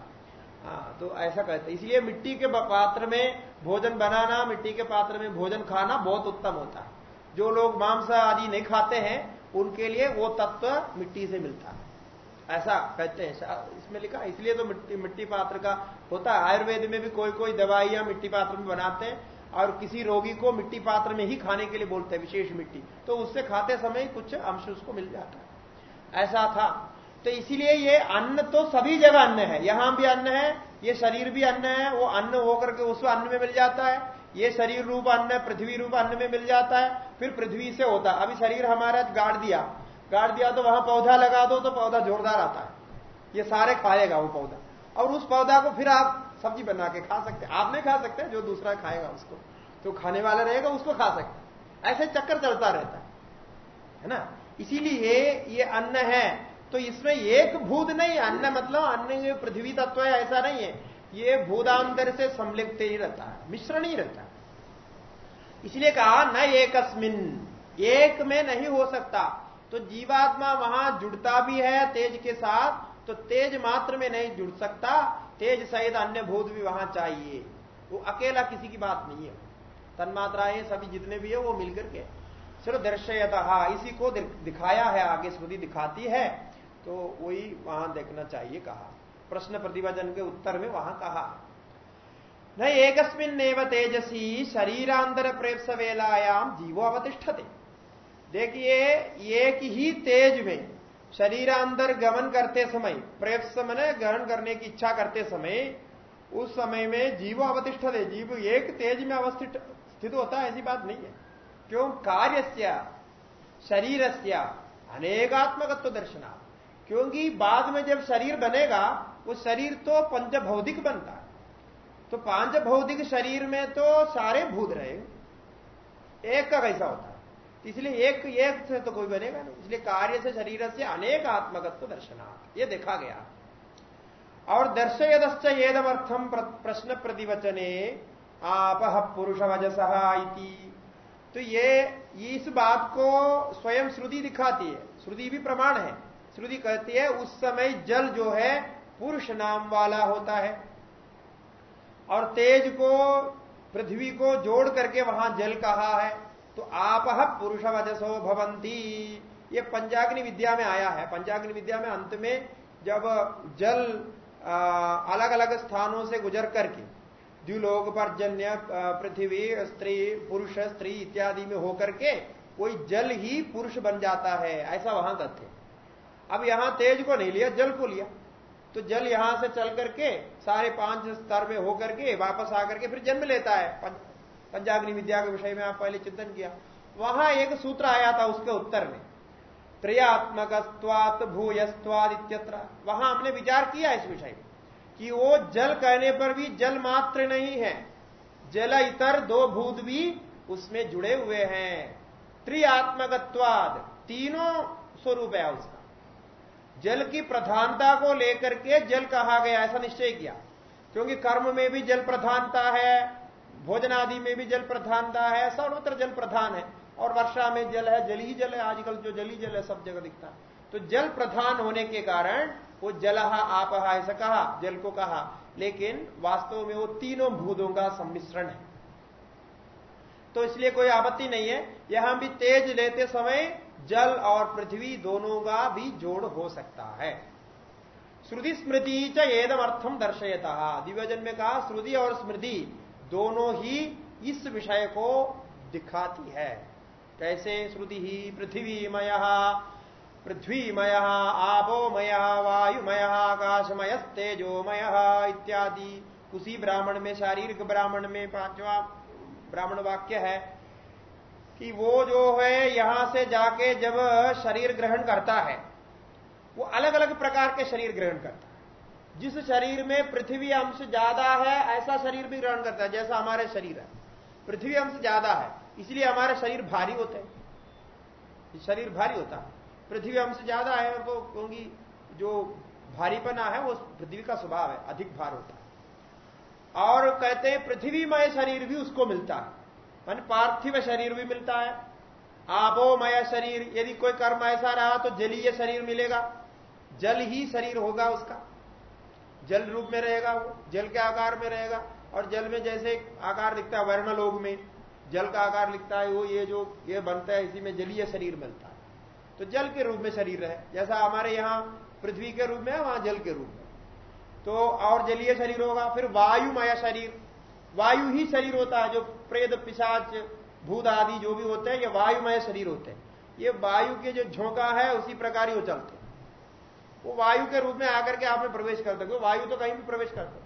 हाँ तो ऐसा कहते इसलिए मिट्टी के पात्र में भोजन बनाना, मिट्टी के पात्र में भोजन खाना बहुत उत्तम होता है। जो लोग मांस आदि नहीं खाते हैं, उनके लिए वो तत्व मिट्टी से मिलता है। ऐसा कहते हैं। इसमें लिखा, इसलिए तो मिट्टी मिट्टी पात्र का होता है। आयुर्वेद में भी कोई कोई दवाइयाँ मिट्टी पात्र में बनाते हैं और किसी रोगी को मिट्टी पात्र में ही खाने के लिए बोलते हैं, विशेष मिट्टी। तो उससे खाते समय कुछ अंश उसको मिल जाता है। ऐसा था। तो इसीलिए ये अन्न तो सभी जगह अन्न है। यहाँ भी अन्न है, ये शरीर भी अन्न है, वो अन्न होकर के उसको अन्न में मिल जाता है। ये शरीर रूप अन्न पृथ्वी रूप अन्न में मिल जाता है, फिर पृथ्वी से होता है। अभी शरीर हमारा गाड़ दिया। गाड़ दिया तो वहाँ पौधा लगा दो तो पौधा जोरदार आता है। ये सारे खाएगा वो पौधा। और उस पौधा को फिर आप सब्ज़ी बना के खा सकते आप नहीं खा सकते, जो दूसरा खाएगा उसको। तो खाने वाला रहेगा उसको खा सकते ऐसे चक्कर चलता रहता है। है ना? इसीलिए ये अन्न है। तो इसमें एक भूत नहीं अन्न मतलब अन्न पृथ्वी तत्व है, ऐसा नहीं है। ये भूदांतर से संलिप्त ही रहता है, मिश्रण ही रहता है। इसलिए कहा, न एकस्मिन, एक में नहीं हो सकता। तो जीवात्मा वहाँ जुड़ता भी है तेज के साथ तो तेज मात्र में नहीं जुड़ सकता, तेज सहित अन्य भूत भी वहाँ चाहिए। वो अकेला किसी की बात नहीं है। तन्मात्राएँ सभी जितने भी है, वो मिलकर के सिर्फ़ दर्शयता, इसी को दिखाया है, आगे स्मृति दिखाती है। तो वही वहाँ देखना चाहिए कहा। प्रश्न प्रतिभाजन के उत्तर में वहाँ कहा। न एकस्मिन तेजसी शरीरांतर प्रेप्स वेलायाम जीवो अवतिष्ठते। देखिए, एक ही तेज में शरीरांतर गमन करते समय, प्रेप्स मैंने ग्रहण करने की इच्छा करते समय, उस समय में जीवो अवतिष्ठते। जीव एक तेज में अवस्थित, स्थित होता है, ऐसी बात नहीं है। क्यों? कार्य शरीर से अनेकात्मकत्व दर्शना क्योंकि बाद में जब शरीर बनेगा, वो शरीर तो पंच भौतिक बनता है। तो पाँच भौतिक शरीर में तो सारे भूत रहे एक का कैसा होता है। इसलिए एक एक से तो कोई बनेगा नहीं। इसलिए कार्य से शरीर से अनेक आत्मगत्व दर्शना ये देखा गया। और दर्शयदश्च येदमर्थम प्रश्न प्रतिवचने आप पुरुष वजसहा तो ये, इस बात को स्वयं श्रुति दिखाती है। श्रुति भी प्रमाण है। श्रुति कहती है, उस समय जल जो है, पुरुष नाम वाला होता है। और तेज को, पृथ्वी को जोड़ करके वहाँ जल कहा है तो आप पुरुष वजसो भवंती ये पंचाग्नि विद्या में आया है। पंचाग्नि विद्या में अंत में जब जल अलग अलग स्थानों से गुजर करके द्व्युलोक पर्जन्य पृथ्वी, स्त्री, पुरुष, स्त्री इत्यादि में होकर के कोई जल ही पुरुष बन जाता है, ऐसा वहाँ कहते अब यहाँ तेज को नहीं लिया, जल को लिया। तो जल यहाँ से चल करके सारे पाँच स्तर में होकर के, वापस आकर के फिर जन्म लेता है। पंजाग्नि विद्या के विषय में आप पहले चिंतन किया। वहाँ एक सूत्र आया था उसके उत्तर में। त्रयात्मक भूयस्वाद इत्यत्र। वहाँ हमने विचार किया इस विषय में कि वो जल कहने पर भी जल मात्र नहीं है। जल इतर दो भूत भी उसमें जुड़े हुए हैं। त्रियात्मकत्वाद तीनों स्वरूप है उसका। जल की प्रधानता को लेकर के जल कहा गया, ऐसा निश्चय किया। क्योंकि कर्म में भी जल प्रधानता है, भोजन आदि में भी जल प्रधानता है, सर्वत्र जल प्रधान है। और वर्षा में जल है, जल ही जल है, आजकल जो जल ही जल है, सब जगह दिखता है। तो जल प्रधान होने के कारण वो जलहा आप ऐसा कहा, जल को कहा। लेकिन वास्तव में वो तीनों भूतों का सम्मिश्रण है। तो इसलिए कोई आपत्ति नहीं है। यहाँ भी तेज लेते समय जल और पृथ्वी दोनों का भी जोड़ हो सकता है। श्रुति स्मृति च अर्थम दर्शयता। दिव्यजन में कहा, श्रुति और स्मृति दोनों ही इस विषय को दिखाती है। कैसे श्रुति ही? पृथ्वीमय पृथ्वीमय, आपोमय, वायुमय, आकाशमय, तेजोमय इत्यादि। उसी ब्राह्मण में, शारीरिक ब्राह्मण में पांचवा ब्राह्मण वाक्य है। कि वो जो है यहाँ से जाके जब शरीर ग्रहण करता है, वो अलग अलग प्रकार के शरीर ग्रहण करता है। जिस शरीर में पृथ्वी अंश ज़्यादा है, ऐसा शरीर भी ग्रहण करता है, जैसा हमारे शरीर है। पृथ्वी अंश ज़्यादा है, इसलिए हमारे शरीर भारी होते हैं। शरीर भारी होता है। पृथ्वी अंश ज़्यादा है तो क्योंकि जो भारीपना है, वो पृथ्वी का स्वभाव है, अधिक भार होता है। और कहते हैं, पृथ्वीमय शरीर भी उसको मिलता है। मान पार्थिव शरीर भी मिलता है। आबोमय शरीर, यदि कोई कर्म ऐसा रहा तो जलीय शरीर मिलेगा। जल ही शरीर होगा उसका। जल रूप में रहेगा वो, जल के आकार में रहेगा। और जल में जैसे आकार दिखता है वर्ण लोग में, जल का आकार लिखता है, वो ये जो, ये बनता है, इसी में जलीय शरीर मिलता है। तो जल के रूप में शरीर है। जैसा हमारे यहाँ पृथ्वी के रूप में है, वहाँ जल के रूप में। तो और जलीय शरीर होगा, फिर वायुमय शरीर। वायु ही शरीर होता है, जो प्रेत, पिशाच, भूत आदि जो भी होते हैं, ये वायुमय शरीर होते हैं। ये वायु के जो झोंका है, उसी प्रकार ही वो चलते वो वायु के रूप में आकर के आप में प्रवेश करते हो। वायु तो कहीं भी प्रवेश करते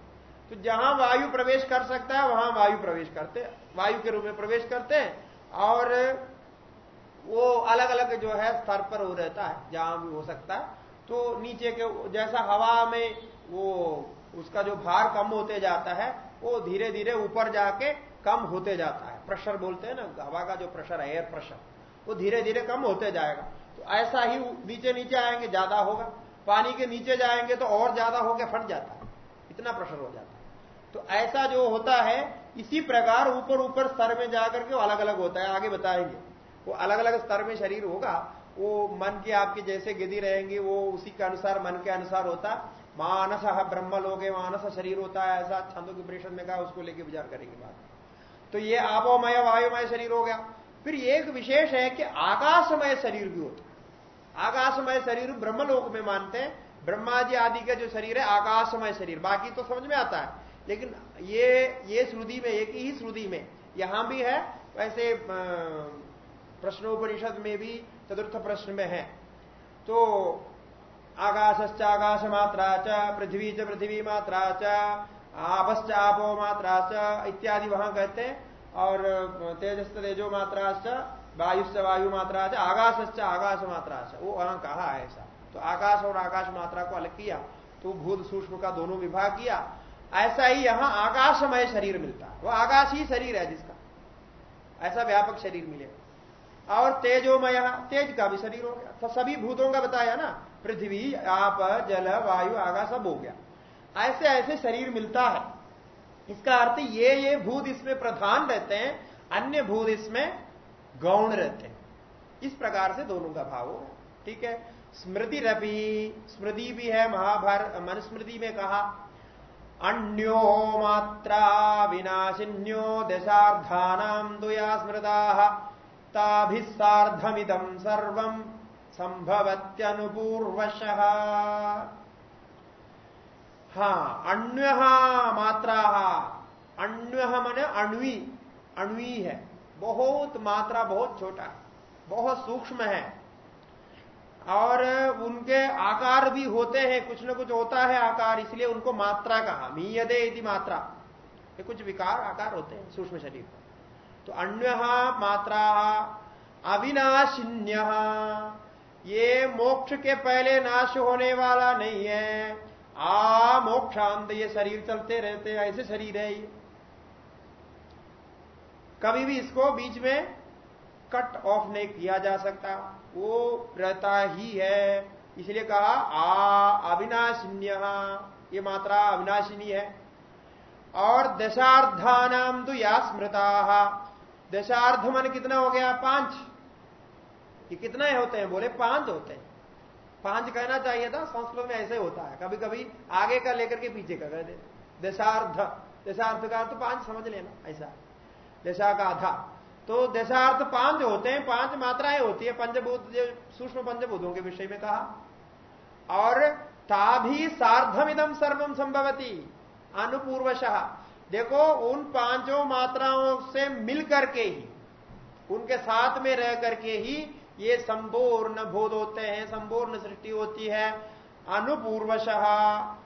तो जहाँ वायु प्रवेश कर सकता है, वहाँ वायु प्रवेश करते वायु के रूप में प्रवेश करते हैं, और वो अलग अलग जो है, स्तर पर वो रहता है, जहाँ भी हो सकता है। तो नीचे के जैसा हवा में वो, उसका जो भार कम होते जाता है वो धीरे धीरे ऊपर जाके कम होते जाता है। प्रेशर बोलते हैं ना, हवा का जो प्रेशर है एयर प्रेशर वो धीरे धीरे कम होते जाएगा। तो ऐसा ही नीचे नीचे आएँगे, ज़्यादा होगा। पानी के नीचे जाएँगे तो और ज़्यादा होकर फट जाता है। इतना प्रेशर हो जाता है। तो ऐसा जो होता है, इसी प्रकार ऊपर ऊपर स्तर में जाकर के अलग अलग होता है। आगे बताएँगे। वो अलग अलग स्तर में शरीर होगा, वो मन की आपकी जैसे गिदी रहेंगी, वो उसी के अनुसार, मन के अनुसार होता। मानस ब्रह्म लोगे मानस शरीर होता है, ऐसा छंदों की परिषद में कहा, उसको लेके विचार करेंगे बात तो ये आपोमय, वायुमय शरीर हो गया। फिर एक विशेष है कि आकाशमय शरीर भी होता आकाशमय शरीर ब्रह्मलोक में मानते हैं। ब्रह्मा जी आदि का जो शरीर है, आकाशमय शरीर। बाकी तो समझ में आता है। लेकिन ये ये श्रुति में, एक ही श्रुति में, यहाँ भी है, वैसे प्रश्नोपनिषद में भी चतुर्थ प्रश्न में है। तो आकाशश्च आकाश मात्रा च पृथ्वी च पृथ्वी मात्रा च आपश्च आपो मात्रा च इत्यादि वहाँ कहते हैं। और तेजस् तेजो मात्रा वायुश्च वायु मात्रा च आकाशश्च आकाश मात्रा च वो वहाँ कहा है ऐसा। तो आकाश और आकाश मात्रा को अलग किया। तो भूत, सूक्ष्म का दोनों विभाग किया। ऐसा ही यहाँ आकाशमय शरीर मिलता है। वो आकाश ही शरीर है जिसका। ऐसा व्यापक शरीर मिलेगा और तेजोमय, तेज का भी शरीर हो गया। तो सभी भूतों का बताया ना। पृथ्वी, आप, जल, वायु आगा सब हो गया। ऐसे ऐसे शरीर मिलता है। इसका अर्थ ये ये भूत इसमें प्रधान रहते हैं, अन्य भूत इसमें गौण रहते हैं। इस प्रकार से दोनों का भाव हो ठीक है? स्मृति रवि, स्मृति भी है महाभारत, मनुस्मृति में कहा, अन्यो मात्रा विनाशिन्यो दशार्धानाम दुया स्मृता ताभिसार्धमिदम सर्व संभवत्यनुपूर्वश। हाँ अन्य मात्रा। अन्य मैंने अण्वी। अण्वी है। बहुत मात्रा बहुत छोटा। बहुत सूक्ष्म है। और उनके आकार भी होते हैं। कुछ ना कुछ होता है आकार, इसलिए उनको मात्रा कहा। मीयदे इति मात्रा। ये कुछ विकार, आकार होते हैं सूक्ष्म शरीर तो अन्य मात्रा, अविनाशिन्य। ये मोक्ष के पहले नाश होने वाला नहीं है। आ, मोक्षांत, ये शरीर चलते रहते हैं, ऐसे शरीर है ये। कभी भी इसको बीच में कट ऑफ़ नहीं किया जा सकता। वो रहता ही है। इसलिए कहा, आ अविनाशिन्य ये मात्रा अविनाशिनी है। और दशार्धानाम तो या स्मृता। दशार्ध मन कितना हो गया? पाँच। ये कितना होते हैं? बोले, पाँच होते हैं। पाँच कहना चाहिए था, संस्कृत में ऐसे होता है। कभी कभी आगे का लेकर के पीछे का कह दे दशार्ध दशार्थ का तो पाँच समझ लेना, ऐसा। दशा का आधा। तो दशार्थ पाँच होते हैं, पाँच मात्राएँ होती है। पंचभूत सूक्ष्म पंचभूतों के विषय में कहा। और ताभी सार्धमिदम सर्वम संभवती, अनुपूर्वशः। देखो, उन पाँचों मात्राओं से मिल करके ही, उनके साथ में रह करके ही ये संपूर्ण बोध होते हैं, संपूर्ण सृष्टि होती है। अनुपूर्वश,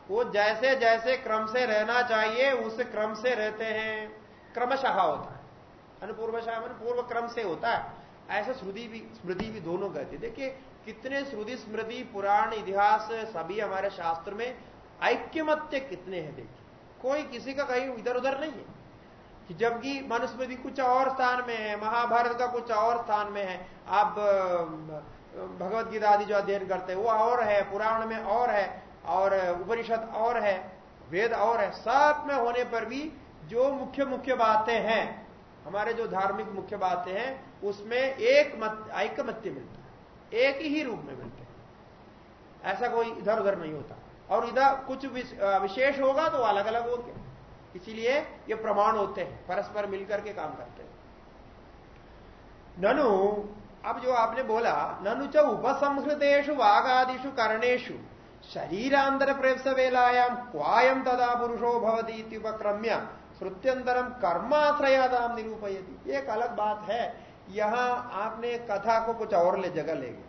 वो जैसे जैसे क्रम से रहना चाहिए, उस क्रम से रहते हैं। क्रमशः होता है। अनुपूर्वशः मन पूर्व क्रम से होता है। ऐसा श्रुति भी, स्मृति भी दोनों कहते देखिए, कितने श्रुति, स्मृति, पुराण, इतिहास, सभी हमारे शास्त्र में ऐक्यमत्य कितने हैं, देखिए। कोई किसी का कहीं इधर उधर नहीं है। कि जबकि मनुस्मृति कुछ और स्थान में है, महाभारत का कुछ और स्थान में है, आप भगवत गीता आदि जो अध्ययन करते हैं, वो और है, पुराण में और है, और उपनिषद और है, वेद और है सब में होने पर भी जो मुख्य मुख्य बातें हैं, हमारे जो धार्मिक मुख्य बातें हैं, उसमें एक मत, ऐकमत्य मिलता है, एक ही रूप में मिलते हैं। ऐसा कोई इधर उधर नहीं होता। और इधर कुछ विशेष होगा तो अलग अलग हो गया। इसीलिए ये प्रमाण होते हैं, परस्पर मिलकर के काम करते हैं। ननु, अब जो आपने बोला, ननु च उपसंहृतेषु, वागादिषु कर्णेशु शरीरांतर प्रवेश वेलायाम क्वायम तदा पुरुषो भवती उपक्रम्य श्रुत्यंतरम कर्माश्रयादाम निरूपयती। एक अलग बात है, यहाँ आपने कथा को कुछ और ले, जगह ले गए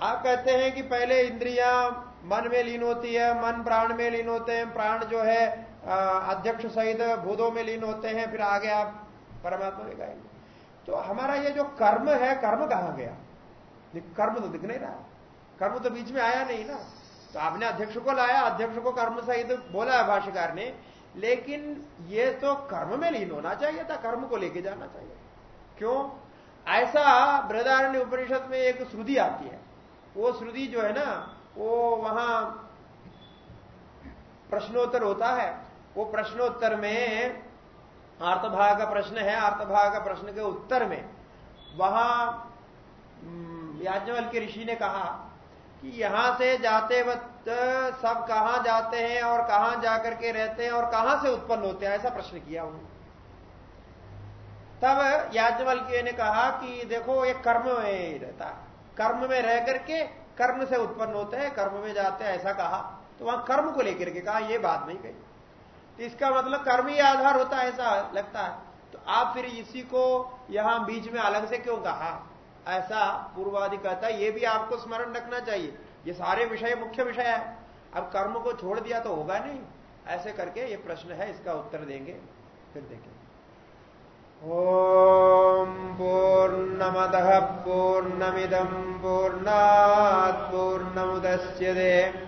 आप कहते हैं कि पहले इंद्रिया मन में लीन होती है, मन प्राण में लीन होते हैं, प्राण जो है अध्यक्ष सहित भूतों में लीन होते हैं, फिर आगे आप परमात्मा में गाएँगे तो हमारा ये जो कर्म है, कर्म कहाँ गया? कर्म तो दिख नहीं रहा। कर्म तो बीच में आया नहीं ना। तो आपने अध्यक्ष को लाया, अध्यक्ष को कर्म सहित बोला है भाष्यकार ने, लेकिन ये तो कर्म में लीन होना चाहिए था, कर्म को लेके जाना चाहिए। क्यों? ऐसा बृदारण्य उपनिषद में एक श्रुति आती है। वो श्रुति जो है ना, वो वहाँ प्रश्नोत्तर होता है। वो प्रश्नोत्तर में, आर्तभाग का प्रश्न है, आर्तभाग का प्रश्न के उत्तर में, वहाँ याज्ञवल के ऋषि ने कहा कि यहाँ से जाते वक्त सब कहाँ जाते हैं और कहाँ जाकर के रहते हैं और कहाँ से उत्पन्न होते हैं, ऐसा प्रश्न किया उन्होंने। तब याज्ञवल के ने कहा कि देखो, ये कर्म में रहता है। कर्म में रह करके कर्म से उत्पन्न होते हैं, कर्म में जाते हैं, ऐसा कहा। तो वहाँ कर्म को लेकर के कहा यह बात नहीं कही। तो इसका मतलब कर्म ही आधार होता है, ऐसा लगता है। तो आप फिर इसी को यहाँ बीच में अलग से क्यों कहा? ऐसा पूर्वादि कहता है, ये भी आपको स्मरण रखना चाहिए। ये सारे विषय मुख्य विषय है। अब कर्म को छोड़ दिया तो होगा नहीं। ऐसे करके ये प्रश्न है, इसका उत्तर देंगे, फिर देखें। ओम पूर्णमद पूर्णमिदम पूर्णात पूर्णमुदश्यते